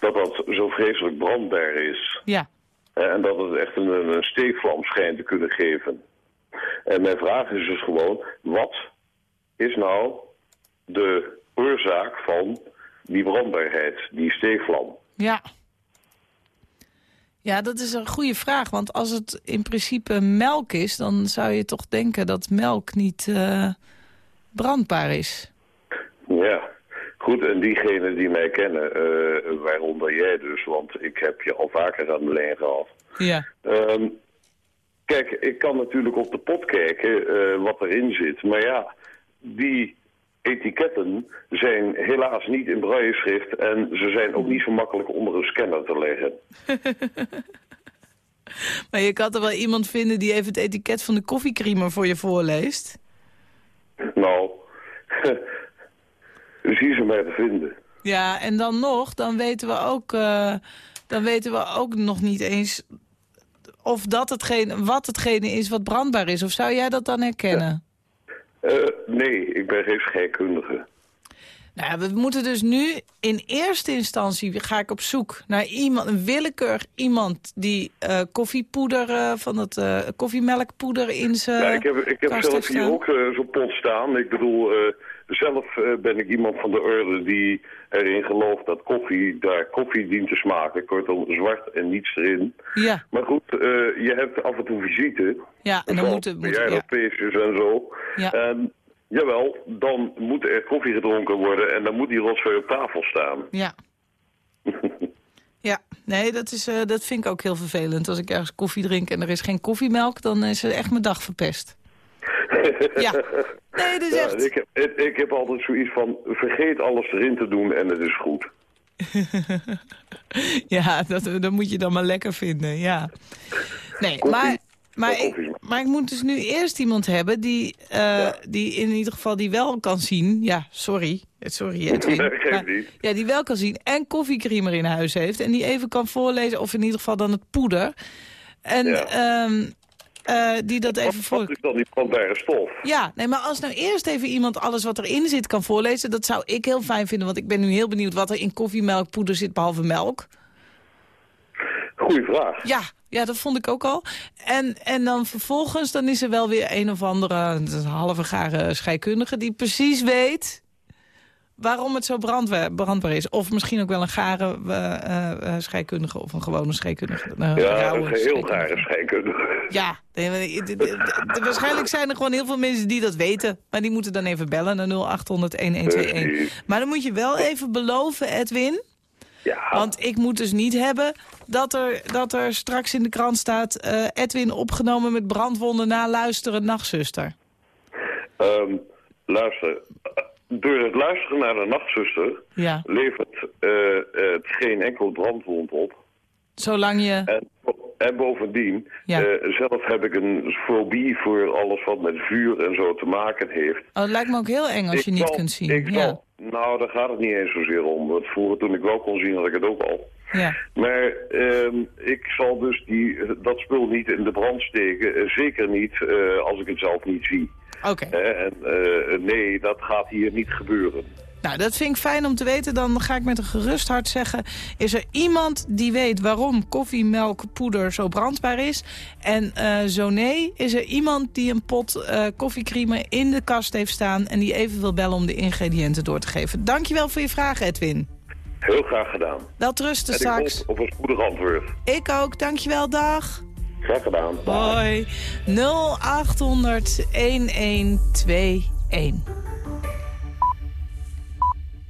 dat dat zo vreselijk brandbaar is. ja. En dat het echt een, een steekvlam schijnt te kunnen geven. En mijn vraag is dus gewoon, wat is nou de oorzaak van die brandbaarheid, die steekvlam? Ja. Ja, dat is een goede vraag. Want als het in principe melk is... dan zou je toch denken dat melk niet eh, brandbaar is. Ja, goed. En diegenen die mij kennen, eh, waaronder jij dus, want ik heb je al vaker aan de lijn gehad. Ja. Ehm, kijk, ik kan natuurlijk op de pot kijken eh, wat erin zit. Maar ja, die etiketten zijn helaas niet in brailleschrift... en ze zijn ook niet zo makkelijk onder een scanner te leggen. Maar je kan er wel iemand vinden die even het etiket van de koffiecreamer voor je voorleest. Nou, zie ze mij te vinden. Ja, en dan nog, dan weten we ook, eh, dan weten we ook nog niet eens of dat hetgene, wat hetgene is wat brandbaar is. Of zou jij dat dan herkennen? Eh, nee, ik ben geen scheikundige. Nou, we moeten dus nu in eerste instantie ga ik op zoek naar iemand, een willekeurig iemand die eh, koffiepoeder eh, van het eh, koffiemelkpoeder in zijn. Ja, ik heb, ik heb zelf hier ook eh, zo'n pot staan. Ik bedoel, eh, zelf eh, ben ik iemand van de orde die erin gelooft dat koffie daar koffie dient te smaken. Kortom, zwart en niets erin. Ja, Maar goed, eh, je hebt af en toe visite. ja, en dan moeten, moeten ja, en zo. Ja. En jawel, dan moet er koffie gedronken worden en dan moet die rotzooi op tafel staan. ja. Ja, nee, dat, is, eh, dat vind ik ook heel vervelend. Als ik ergens koffie drink en er is geen koffiemelk, dan is er echt mijn dag verpest. Ja. Nee, dat is Ja, echt... ik, heb, ik, ik heb altijd zoiets van, vergeet alles erin te doen en het is goed. Ja, dat, dat moet je dan maar lekker vinden, ja. Nee, Koffie. maar, maar, ik, maar ik moet dus nu eerst iemand hebben die, eh, die in ieder geval die wel kan zien... Ja, sorry, sorry Edwin. Nee, geeft maar- niet. ja, die wel kan zien en koffiecreamer in huis heeft... en die even kan voorlezen, of in ieder geval dan het poeder. En Ja. ehm, eh, die dat even voor... Wat is dan die brandbare stof? Ja, nee, maar als nou eerst even iemand alles wat erin zit kan voorlezen... dat zou ik heel fijn vinden, want ik ben nu heel benieuwd... wat er in koffiemelkpoeder zit behalve melk. Goeie vraag. Ja, ja, dat vond ik ook al. En, en dan vervolgens, dan is er wel weer een of andere een halve gare scheikundige... die precies weet waarom het zo brandbaar is. Of misschien ook wel een gare eh, eh, eh, scheikundige of een gewone scheikundige. Een Ja, een scheikundige. rare scheikundige. Ja, waarschijnlijk zijn er gewoon heel veel mensen die dat weten. Maar die moeten dan even bellen naar 0800-1121. Precies. Maar dan moet je wel even beloven, Edwin... Ja, Want ik moet dus niet hebben dat er, dat er straks in de krant staat... Edwin opgenomen met brandwonden na luisteren nachtzuster. ehm, luister. Door het luisteren naar de nachtzuster Ja, levert eh, het geen enkel brandwond op. zolang je... En, en bovendien, Ja. eh, zelf heb ik een fobie voor alles wat met vuur en zo te maken heeft. Oh, het lijkt me ook heel eng als Ik je niet zal- kunt zien. Ik ja. zal, nou, daar gaat het niet eens zozeer om. Want vroeger toen ik wel kon zien, had ik het ook al. ja. Maar ehm, ik zal dus die, dat spul niet in de brand steken. Eh, zeker niet eh, als ik het zelf niet zie. Oké. Eh, en nee, dat gaat hier niet gebeuren. Nou, dat vind ik fijn om te weten. Dan ga ik met een gerust hart zeggen... is er iemand die weet waarom koffiemelkpoeder zo brandbaar is? En eh, zo nee, is er iemand die een pot eh koffiecreamer in de kast heeft staan... en die even wil bellen om de ingrediënten door te geven. Dankjewel voor je vraag, Edwin. Heel graag gedaan. Wel trusten en ik straks. hoop op een spoedig antwoord. Ik ook, dankjewel, dag. Graag gedaan. Hoi. 0800 1121.